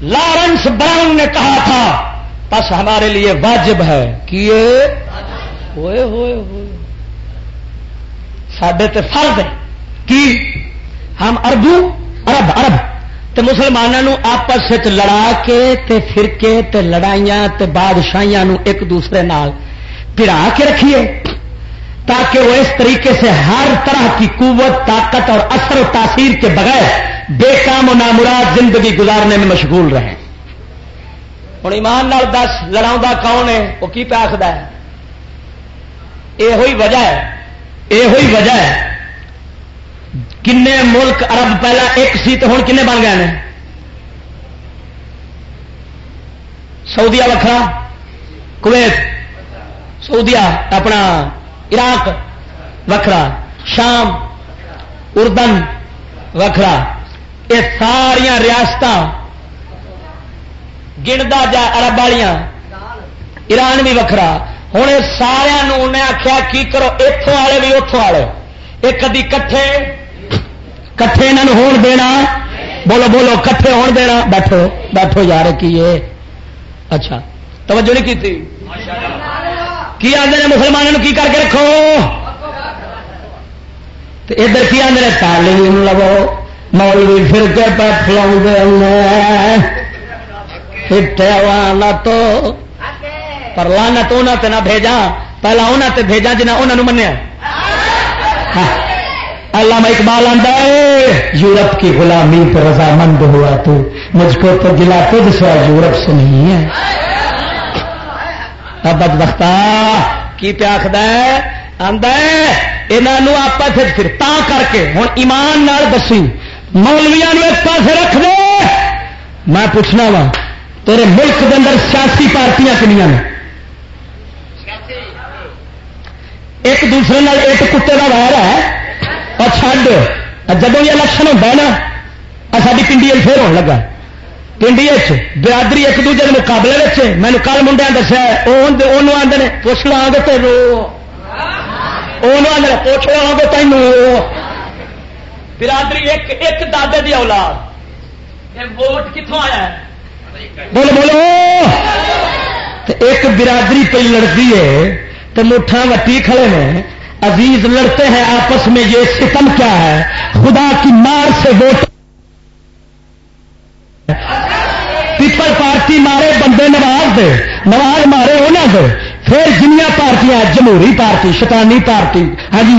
لارنس براؤن نے کہا تھا، بس ہمارے لیے واجب ہے۔ کہ ہوئے ہوئے ہوئے۔ سڈے تے فرض ہے۔ کی؟ ہم اربو ارب ارب تے مسلمانوں آپس لڑا کے تے فرقے تے لڑائیاں تے بادشاہیاں نو ایک دوسرے نال پڑا کے رکھیے، تاکہ وہ اس طریقے سے ہر طرح کی قوت، طاقت اور اثر و تاثیر کے بغیر بے کام و نامراد زندگی گزارنے میں مشغول رہے ہوں ایمان نال دس لڑاؤں کون ہے؟ وہ کی پہ ہے؟ یہ وجہ ہے یہ وجہ ہے۔ کن ملک ارب پہلا ایک سی تو ہوں کنے بن گئے ہیں سعودیا وکھرا، کویت سعودیا اپنا عراق وکھرا، شام، اردن وکھرا۔ یہ ساریا ریاست گنتا جا ارب والیا ایران بھی وکھرا۔ ہوں سارا انہیں آخیا کی کرو؟ اتوں والے بھی اتوں والے یہ کدی کٹھے؟ کٹھے یہاں ہون دینا۔ بولو بولو، کٹھے ہون دینا۔ بیٹھو بیٹھو یار، کی اچھا توجہ نہیں کی آدھے مسلمانوں کی کر کے رکھو؟ ادھر کی آدھے تعلیم لو مولوی پھر کے پہ فلاؤ تو پر لانا تو انہوں نہ بھیجا پہلا انہوں تے بھیجا جنہیں انہوں منیا علامہ اقبال آتا ہے یورپ کی غلامی پر رضامند ہوا تو مجھ کو تو گلا تجھ سے یورپ سے نہیں ہے بد بختا کی پیاخد انہوں آپس پھر تا کر کے ہوں ایمان نال دسی مولویا ایک پاس رکھ دے۔ میں پوچھنا وا، تیرے ملک کے اندر سیاسی پارٹیاں کنیاں نے؟ ایک دوسرے ایک کتے کا وائر ہے۔ اور چڈ جب یہ الیکشن ہوتا ہے نا ساری پنڈی پھر ہونے لگا۔ پنڈی برادری ایک دوجے کے مقابلے میں کل منڈیا دسیا آدھے پوچھ لوا گے تو آدھے پوچھ لوا گے تین برادری ایک ایک دادے کی اولاد۔ ووٹ کتوں آیا بولو بولو! ایک برادری پہ لڑتی ہے تو مٹھا وٹی کھڑے میں عزیز لڑتے ہیں آپس میں یہ ستم کیا ہے؟ خدا کی مار سے ووٹ پیپل پارٹی مارے بندے نواز دے نواز مارے انہوں دے۔ پھر جنیا پارٹیاں جمہوری پارٹی شیطانی پارٹی ہاں جی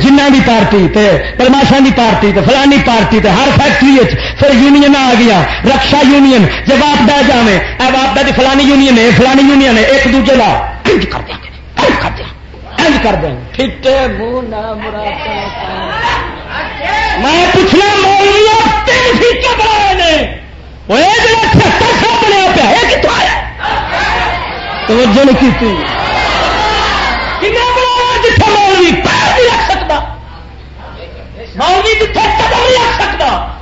جنہ کی پارٹی تے پرماشا کی پارٹی تے فلانی پارٹی تے ہر فیکٹری پھر یونین آ گیا رکشا یونین جب آپ بہ جائیں اب آپ فلانی یونین ہے فلانی یونین ہے ایک دوجے کا کر دیں گے کر دیں کر دیں پھٹے منہ نہ میں پوچھنا مولوی فرقے بنائے نے۔ وہ چھتر سو بنیا پیا ہے کتوں آیا توجہ نہیں کی جتنے مولوی پیر نہیں رکھ سکتا مولوی جتنے قدم نہیں رکھ سکتا وہ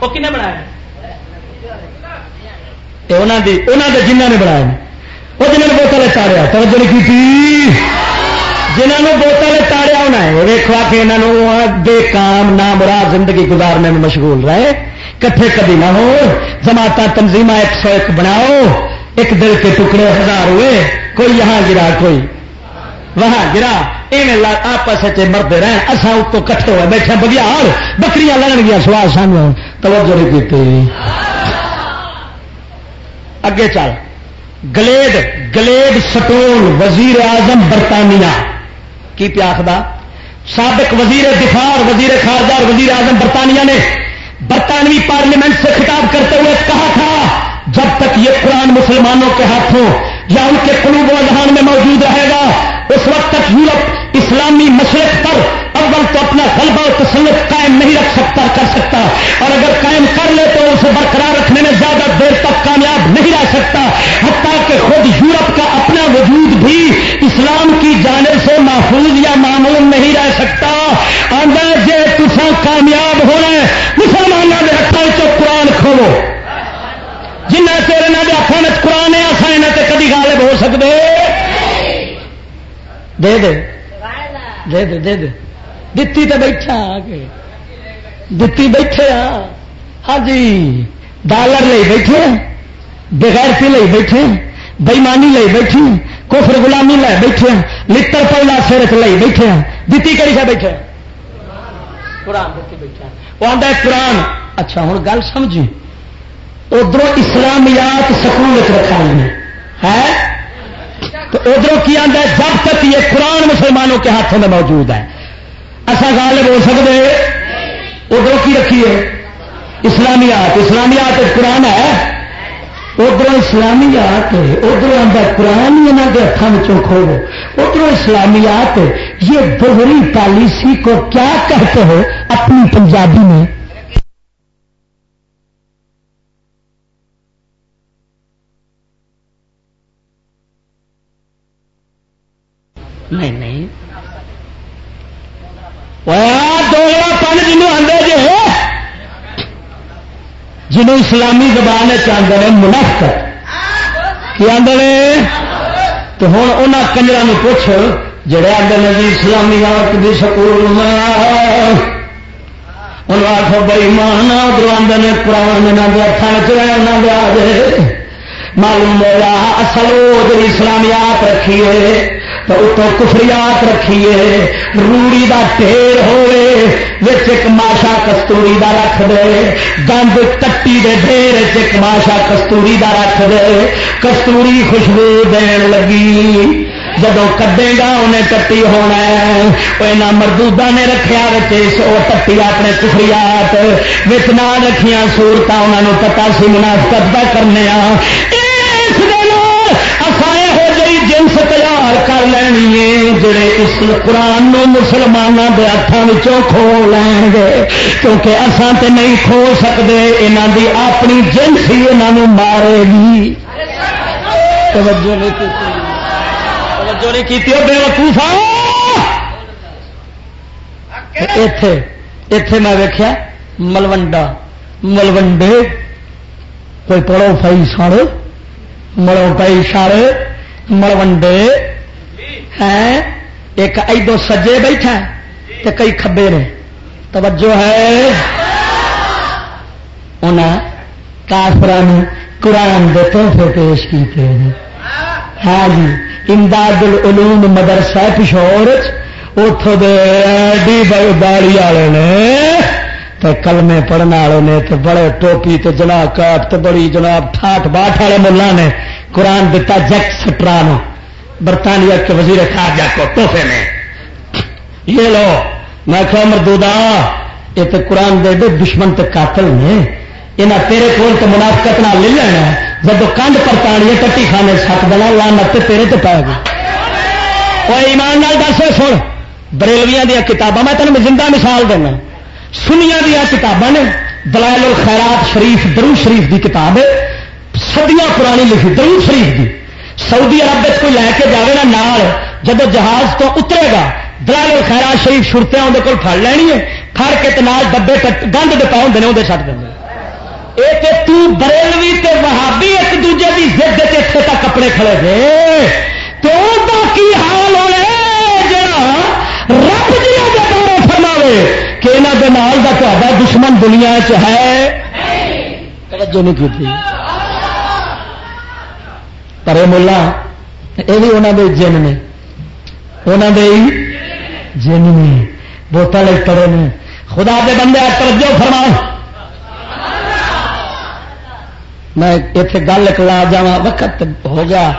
کنے بنایا انہوں نے نے۔ بنایا وہ جنہوں نے بوتل چاڑیا توجہ نہیں کی جنہوں بوتل تاڑیا ہونا ہے ویخوا کہ انہوں بے کام نام مراد زندگی گزارنے میں مشغول رہے۔ کٹھے کبھی نہ ہو جماعت تنظیم ایک سو ایک بناؤ ایک دل کے ٹکڑے ہزار ہوئے۔ کوئی یہاں گرا، کوئی وہاں گرا۔ ایویں آپس مرد رہے اصا اتو کٹھے ہوئے بیٹھے بگیار بکریاں لگن گیا سوال سامنے توجہ نہیں کی اگے چل۔ گلیڈ گلیڈ سٹون وزیر اعظم برطانیہ۔ کی پیاخد سابق وزیر دفاع، وزیر خارجہ اور وزیر اعظم برطانیہ نے برطانوی پارلیمنٹ سے خطاب کرتے ہوئے کہا تھا، جب تک یہ قرآن مسلمانوں کے ہاتھوں یا ان کے قلوب و اذہان میں موجود رہے گا، اس وقت تک یورپ اسلامی مشرق پر اول تو اپنا غلبہ و تسلط قائم نہیں رکھ سکتا، کر سکتا۔ اور اگر قائم کر لے تو اسے برقرار رکھنے میں زیادہ دیر تک کامیاب نہیں رہ سکتا۔ حتیٰ کہ خود یورپ کا اپنا وجود بھی اسلام کی جانب سے محفوظ یا معمول نہیں رہ سکتا۔ اندر جے کامیاب ہونا ہے مسلمانوں نے ہاتھوں سے قرآن کھولو۔ جنہ چیر یہاں کے ہاتھوں میں قرآن کدی غالب ہو سکتے دے دے دے دے دے دے دتی تو بیٹھا آ کے دتی بیٹھے ہاں جی ڈالر لے بیٹھے بغیرتی لے بیٹھے بےمانی لے بیٹھے کوفر غلامی لے بیٹھے لڑ پہلا سر لے بیٹھے دتی کری سے بیٹھے قرآن بیٹھا وہ آتا ہے قرآن اچھا ہوں گل سمجھی ادھر اسلامیات سکول رکھا ہے؟ تو ادھر کی آتا ہے جب تک یہ قرآن مسلمانوں کے ہاتھوں میں موجود ہے۔ ایسا غالب ہو سکتے ادھر کی رکھیے۔ اسلامیات اسلامیات قرآن ہے۔ ادھر اسلامیات ادھر آتا قرآن ہی یہاں کے ہاتھوں میں کھو ادھر اسلامیات، یہ دوہری پالیسی کو کیا کہتے ہو اپنی پنجابی میں؟ نہیں نہیں۔ پن جنوب آدھے جی جنہوں اسلامی زبان چاہتے ہیں منافق کی آدھے تو ہوں ان کنجر پوچھ، جڑے آدھے نے جی اسلامی عورت بھی سکول میں آخو بئی مان، ادھر آدھے نے قرآن ہاتھوں چنا دیا معلوم ہوا اصل وہ جی اسلامیات رکھی ہے تو اتوں کفریات رکھیے روڑی دا ٹھیر ہوئے وچ ایک ماشا کستوری دا رکھ دے گند کٹی دے ڈھیر ایک ماشا کستوری دا رکھ دے کستوری خوشبو دین لگی جب کدے گا انہیں ٹٹی ہونا ہے مردودا نے رکھا وہ ٹٹی اپنے کفریات وچ نہ رکھیاں سورت انہوں پتا سی منافقت کا کرنے لینی جڑے اس قرآن مسلمانوں کے ہاتھوں کھو لین گے کیونکہ اسان تے نہیں کھو سکتے یہاں دی اپنی جنس ہی یہاں مارے گی توجہ نہیں کی توجہ نہیں کی بے وقوفا اتے اتے میں ویکیا ملوڈا ملوڈے کوئی پڑھو فائی ساڑے ملو پائی ساڑے ملوڈے ہے ایک ادو سجے بیٹھا تو کئی کبے نے۔ توجہ ہے۔ انہیں کافران قرآن دے تحفے پیش کیتے ہیں۔ ہاں جی امداد العلوم مدرسہ پشور اتوں دے والے نے تو کلمے پڑھنے والے نے تو بڑے ٹوپی تو جناب کاٹ تو بڑی جناب ٹھاٹ باٹ والے ملا نے قرآن دیتا جیک سٹران برطانیہ کے وزیر خارجہ کو تحفے میں۔ یہ لو، میں کہ مردودا یہ تو قرآن دے دے، دشمن تے قاتل نے یہاں تیرے کول تو منافقت نہ لے لینا جب کنڈ پرتانی کٹی کھانے سات دینا لانا تو تیرے تو پائے گا۔ وہ ایمان نال دس سن۔ بریلویاں دیا کتاباں، میں تینوں زندہ مثال دینا۔ سنیا دیا کتاباں نے، دلائل الخیرات شریف درو شریف دی کتاب ہے۔ سدیاں پرانی لکھی درو شریف دی۔ سعودی عرب کوئی لے کے جائے نا نال جب جہاز تو اترے گا دلال خیرا شریف شرتے اندر کول پڑ لینی ہے پھڑ کے نال ڈبے گند دے پا ہوں وہ سٹ دیں ایک بریلوی تے وہابی ایک دوجے کی زد اتنے تک کپڑے کھڑے گے تو کی حال ہونے جا رب جی بارے فرماوے کہ یہاں کے نال کا دشمن دنیا چ ہے۔ توجہ نہیں کی پر ملا یہ بھی انہوں دے جن نے انہوں دے جن نے بوتل پڑے نے خدا دے بندے توجہ فرما میں اتنے گل لا جا وقت ہو گیا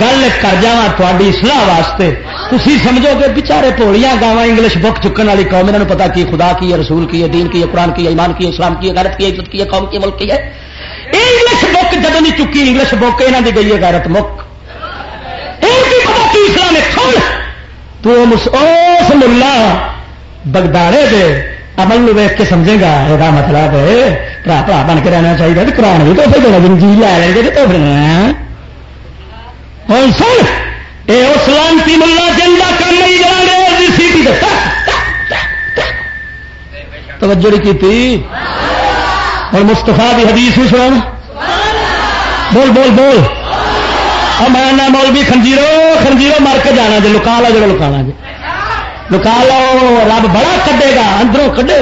گل کر جا تاری سلاح واسطے تھی سمجھو گے بچارے پولیاں گاوا انگلش بک چکن والی قوم انہوں پتا کی خدا کی ہے رسول کی ہے دین کی ہے قرآن کی ہے ایمان کی ہے اسلام کی ہے غیرت کی ہے عزت کی ہے قوم کی ملک کی ہے انگلش بک جب نہیں چکی، انگلش بک یہاں کی گئی ہے غیرت مک۔ اسلام تو اس ملا بگدارے دے عمل ویک کے سمجھے گا یہ مطلب برا برا بن کے رہنا چاہیے کہ قرآن بھی تو دینا جن جی لے لیں گے تو پھر سن یہ اس لانتی ملا جن کا کام نہیں جانے سیٹی توجہ کی اور مستفا کی حدیث بھی سن بول بول بول. میں مول بھی خنجیرو خنجیرو مر کے جانا جی لکا لو جب لکانا جی. لکا لو رب بڑا کڈے گا اندروں کڈے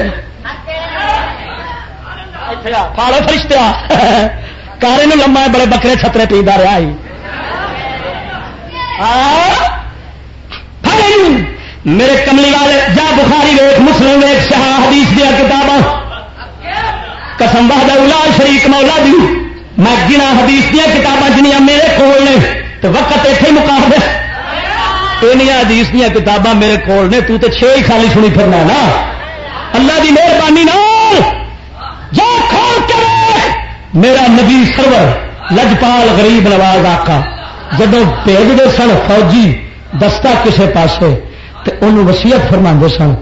پالو فرشتہ کارے میں لما بڑے بکرے چھترے پیدا رہا ہی میرے کملی والے جا بخاری ویخ مسلم ویخ شاہ حدیث دیا کتاباں. قسم بہاد شریف مولا دی میں گنا حدیث دیا کتاباں جنیا میرے کول نے تو وقت اتنے مقا دیا حدیث دیا کتاباں میرے کول نے، تو تے چھ ہی خالی سنی پھرنا نا۔ اللہ دی مہربانی جا کھول کے میرا نبی سرور، لجپال غریب نواز آقا۔ جب بھیجتے سن فوجی، دستہ کسے پاسے انہوں وسیعت فرما سن۔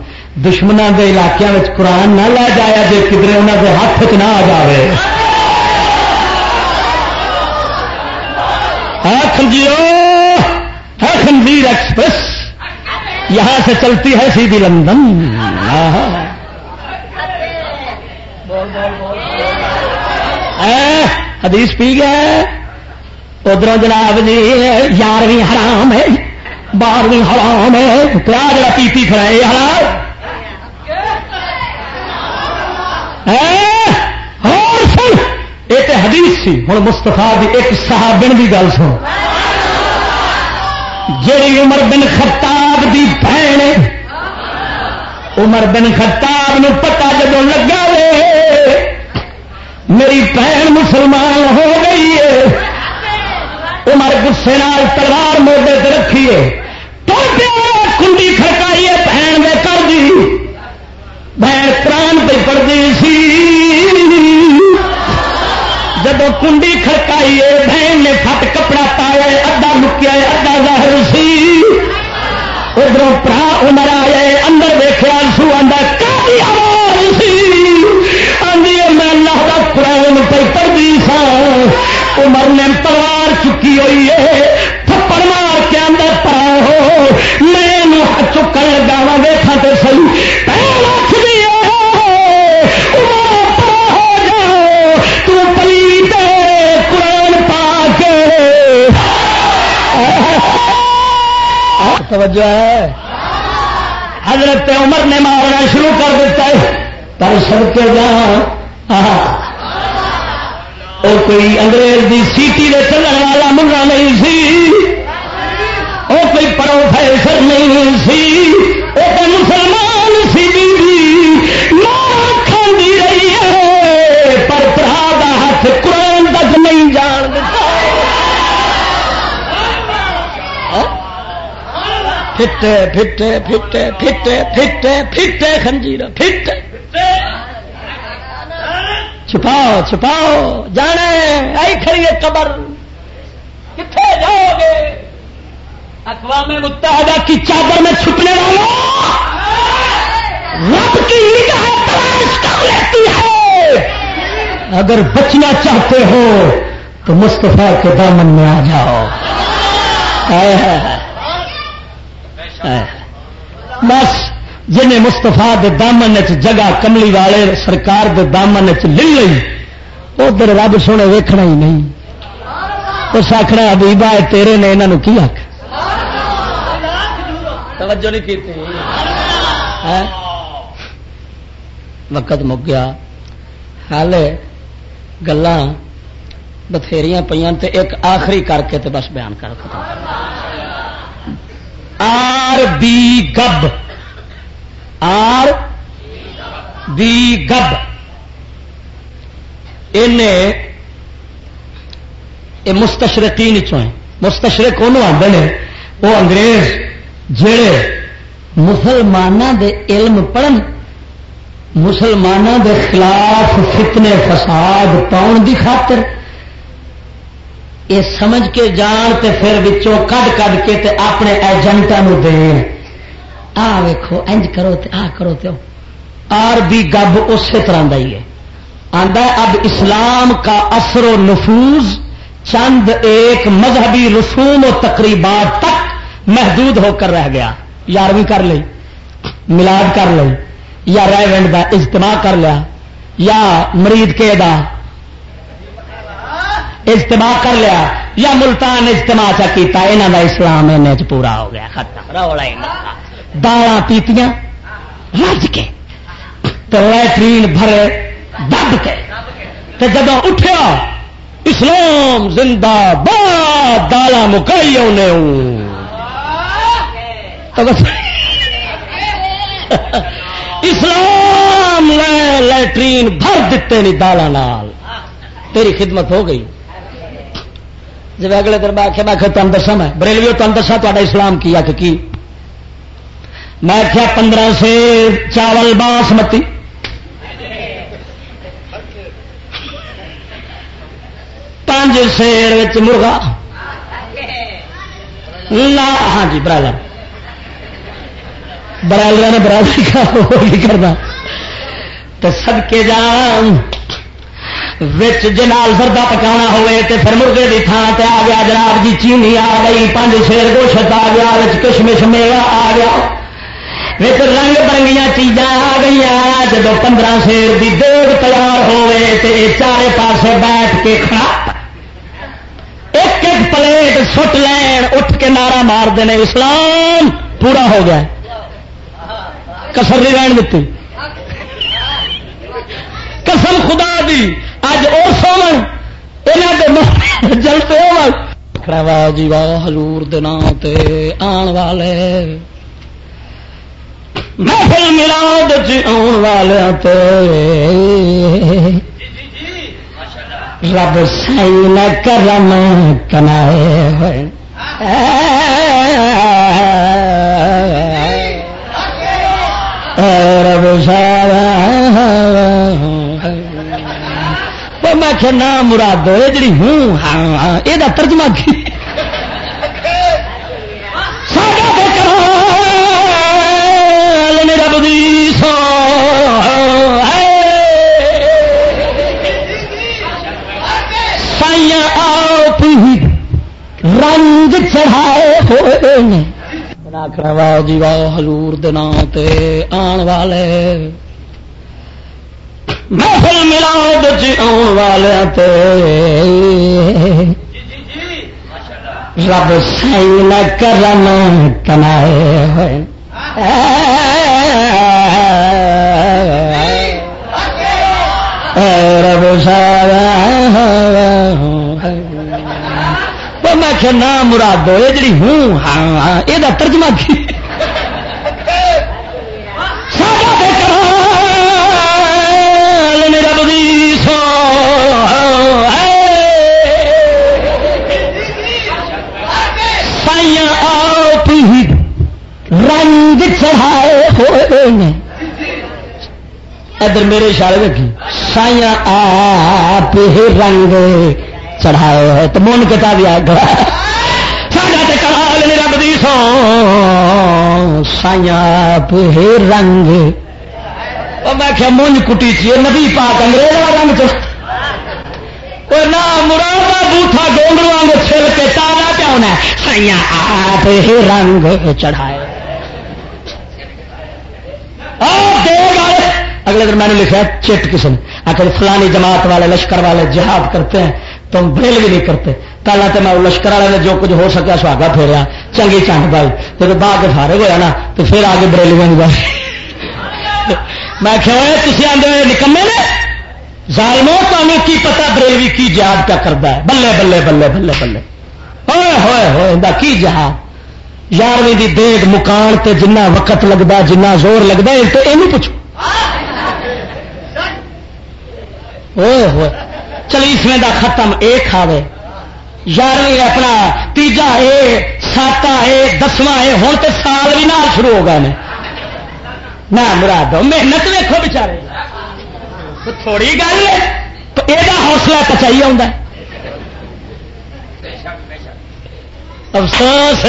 دشمنوں کے علاقوں میں قرآن نہ لے جایا جی کدھر انہوں کے ہاتھ چ نہ آ جائے خنزیر ایکسپریس، یہاں سے چلتی ہے سیدھی لندن۔ حدیث پی گیا ادھر جناب جی یارویں حرام ہے بارہویں حرام ہے۔ کیا جڑا پیتی کھڑا ہے حرام اور سن ایک حدیث سی۔ ہوں مستفا کی ایک صحابن کی گل سن جی عمر بن خطاب دی بہن عمر بن خطاب نو پتا جب لگا لے میری بہن مسلمان ہو گئی ہے۔ عمر گسے تلوار موڈے رکھیے کنڈی کھڑکائی ہے بہن میں کر دی بہن قرآن پہ پڑھتی سی۔ جب کنڈی کھڑکائی ہے بہن نے فٹ کپڑا پایا ادا لکیا ادا ظاہر سی۔ ادھر پرا امر آئے اندر دیکھا سو آدھا آواز سی۔ آدھی میں اللہ کا قرآن پہ پڑھتی سا عمر نے تلوار چکی ہوئی ہے توجہ ہے؟ حضرت عمر نے مارنا شروع کر دیتا ہے۔ پر سب کے جا وہ کوئی انگریز کی سیٹی دے چلنے والا منگا نہیں سی۔ پھٹے پھٹے پھٹے پھٹے پھٹے پھٹے، خنجیر، پھٹے۔ چھپاؤ چھپاؤ، جانے، آئی کھڑی ہے قبر۔ کتنے جاؤ گے؟ اقوام متحدہ کی چادر میں چھپنے والا رب کی تلاش کر لیتی ہے۔ اگر بچنا چاہتے ہو تو مستفا کے دامن میں آ جاؤ۔ بس جنہیں مستفا کے دامن جگہ کملی والے سرکار کے دامن چ لے لی ادھر رب سونے ویکھنا ہی نہیں۔ اس آخنا ابیبا تیرے نے یہاں کی آخ توجہ نہیں کی وقت مک گیا۔ حال گلا بتھیری پہ ایک آخری کر کے تے بس بیان کر ختم۔ آر بی گب۔ آر بی گب۔ مستشرقین چویں مستشرق انہوں آتے ہیں وہ انگریز جڑے مسلمانوں دے علم پڑھن مسلمانوں دے خلاف فتنے فساد پاؤن دی خاطر یہ سمجھ کے جان تے پھر بچوں کڈ کڈ کے تے اپنے ایجنٹوں دین آ ویکو انج کرو تے آ کرو تے۔ آر بھی گب اسی طرح کا ہی ہے۔ آدھا اب اسلام کا اثر و نفوذ چند ایک مذہبی رسوم و تقریبات تک محدود ہو کر رہ گیا۔ یارویں کر لی ملاد کر لی یا ریونڈ کا اجتماع کر لیا، یا مرید کے دا اجتماع کر لیا یا ملتان اجتماع چا کیتا یہاں کا اسلام ان پورا ہو گیا، ختم، رولا دالا پیتیاں رج کے تو لٹرین بھرے دب کے۔ تو جب اٹھیا، اسلام زندہ باد دالا مکائی اسلام لٹرین بھر دیتے نہیں دالا نال۔ تیری خدمت ہو گئی۔ جب اگلے دن میں آخیا میں تم دسا میں۔ بریلوی تم دسا تا اسلام کی آخ کی؟ میں آخیا پندرہ سے چاول باسمتی۔ پانچ سیر مرغا۔ لا ہاں جی برادر برادر نے برادری کا کرنا۔ تو سب کے جان۔ جنال سردا پکانا ہوئے تے پھر مرغے کی تھان تے آ گیا جناب جی چینی آ گئی پانچ شیر گوشت آ گیا کشمش میوا آ گیا۔ رنگ برنگیاں چیزاں آ گئی جب پندرہ شیر کی دیگ تیار ہوئے تے چارے پاسے بیٹھ کے کھڑا۔ ایک ایک پلیٹ سٹ لین، اٹھ کے نعرہ مار دینے، اسلام پورا ہو گیا۔ کسر نہیں رہن دیتی۔ قسم خدا دی۔ اج اور سومن یہاں کے جلتے ہو جی واہ حضور دن آن والے۔ محفل ملاد آن والے رب سائی نہ کرم کنائے ہوئے۔ رب سارا میں آخیا نہ مراد جی ہوں ہاں ہاں یہ ترجمہ کی؟ میرا بدی، سو۔ سائیا آپ رنگ چڑھائے ہوئے آخر واہ جی واہ ہلور دن آن والے۔ محفل ملا آن والے رب سائی نہ کرم کنائے ہوئے۔ رب سارا میں کہ نہ مراد یہ جڑی ہوں ہاں ہاں یہ ترجمہ کی؟ رنگ چڑھائے ہوئے ادھر میرے اشارے رکھی سائیا آپ ہی رنگ چڑھائے ہوئے تو من کتا دیا گیا ساڈا کال میرا بدی سو سائیا آپ ہی رنگ۔ میں کیا مونج کٹی چی نبی پاک انگریز والا رنگ چ نہ، مراد بوٹا گونڈ واگ چھل کے تازہ پیا ہونا سائیا آپ ہی رنگ چڑھائے۔ اگلے دن میں نے لکھا چٹ کسی نے آخر فلانی جماعت والے، لشکر والے جہاد کرتے ہیں۔ تم بریل بھی نہیں کرتے۔ پہلے تو میں لشکر والے نے جو کچھ ہو سکیا سہاگا پھیرا چنگی چنڈ پائی جب باغ کے فارغ ہوا نا، تو پھر آگے بریلوی بات میں کہ تھی آدھے نکمے نے؟ ظالموں تمہیں کی پتا بریلوی کی جہاد کیا کرتا ہے؟ بلے بلے بلے بلے بلے۔ ہوئے ہوئے ہوئے کی جہاد؟ یارویں کی دیگ مکان تے جنہ وقت لگتا جنہ زور لگتا ہے تو یہ پوچھو۔ چلیسویں دا ختم اے کھاوے۔ یارویں اپنا تیجا اے، ساتا اے، دسواں اے ہوں تو سال بھی نہ شروع ہو گئے نہ مراد محنت ویکو بچارے تھوڑی گل ہے، تو یہ حوصلہ کچائی آ افسوس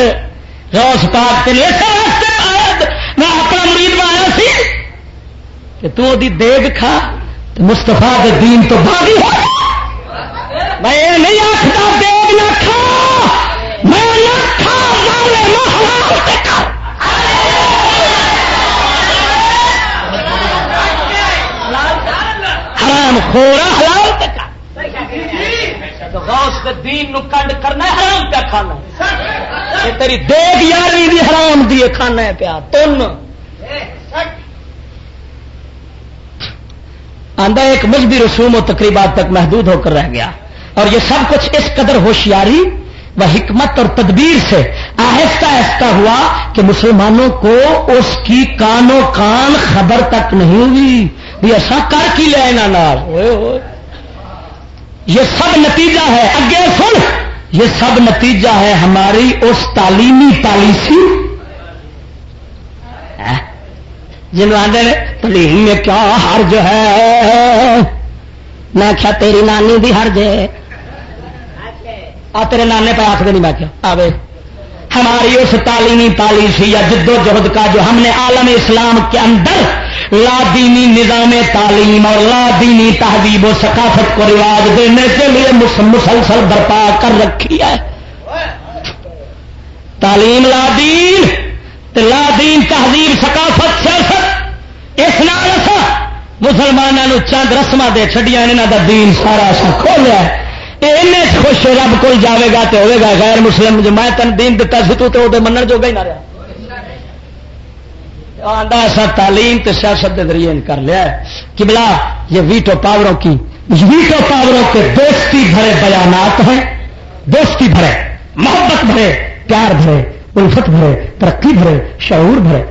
روس پاک میں اپنا مرید مایا سی کہ تو دی دیگ کھا مستفا کے دین تو باغی ہو میں یہ نہیں آختا دیگ نہ کھا، میں نہ کھا۔ حرام خورا حلال غوث کے دین نو کنڈ کرنا حرام پہ کھانا تیری دیگ یاری بھی حرام دی کھانا ہے پیا، تن۔ آندہ ایک مذہبی رسوم و تقریبات تک محدود ہو کر رہ گیا۔ اور یہ سب کچھ اس قدر ہوشیاری و حکمت اور تدبیر سے آہستہ آہستہ ہوا کہ مسلمانوں کو اس کی کانوں کان خبر تک نہیں ہوئی۔ بھی ایسا کر کی لیا یہ سب نتیجہ ہے۔ اگے سن۔ یہ سب نتیجہ ہے ہماری اس تعلیمی پالیسی۔ جن آدھے تعلیم میں کیا حرج ہے۔ میں کیا تیری نانی بھی حرج ہے؟ آ تیرے نانے پہ آخر نہیں میں کیا آوے ہماری اس تعلیمی پالیسی یا جد و جہد کا جو ہم نے عالم اسلام کے اندر لا دینی نظام تعلیم اور لا دینی تہذیب و ثقافت کو رواج دینے کے لیے مسلسل برپا کر رکھی ہے۔ تعلیم لا دین لا دین تہذیب، ثقافت، سیاست، اس نال مسلمانوں چند رسم دے چڈیا یہاں کا دین سارا سا کھولیا خوش رب کو جاوے گا تو ہوئے گا غیر مسلم، جو میں تین دین دتا سی تو وہ من جو گا ہی نہ رہا۔ ایسا تعلیم تو سیاست کے ذریعے کر لیا کہ بلا، یہ ویٹو پاوروں کی ویٹو پاوروں کے دوستی بھرے بیانات ہیں۔ دوستی بھرے، محبت بھرے، پیار بھرے، الفت بھرے، ترقی بھرے، شعور بھرے۔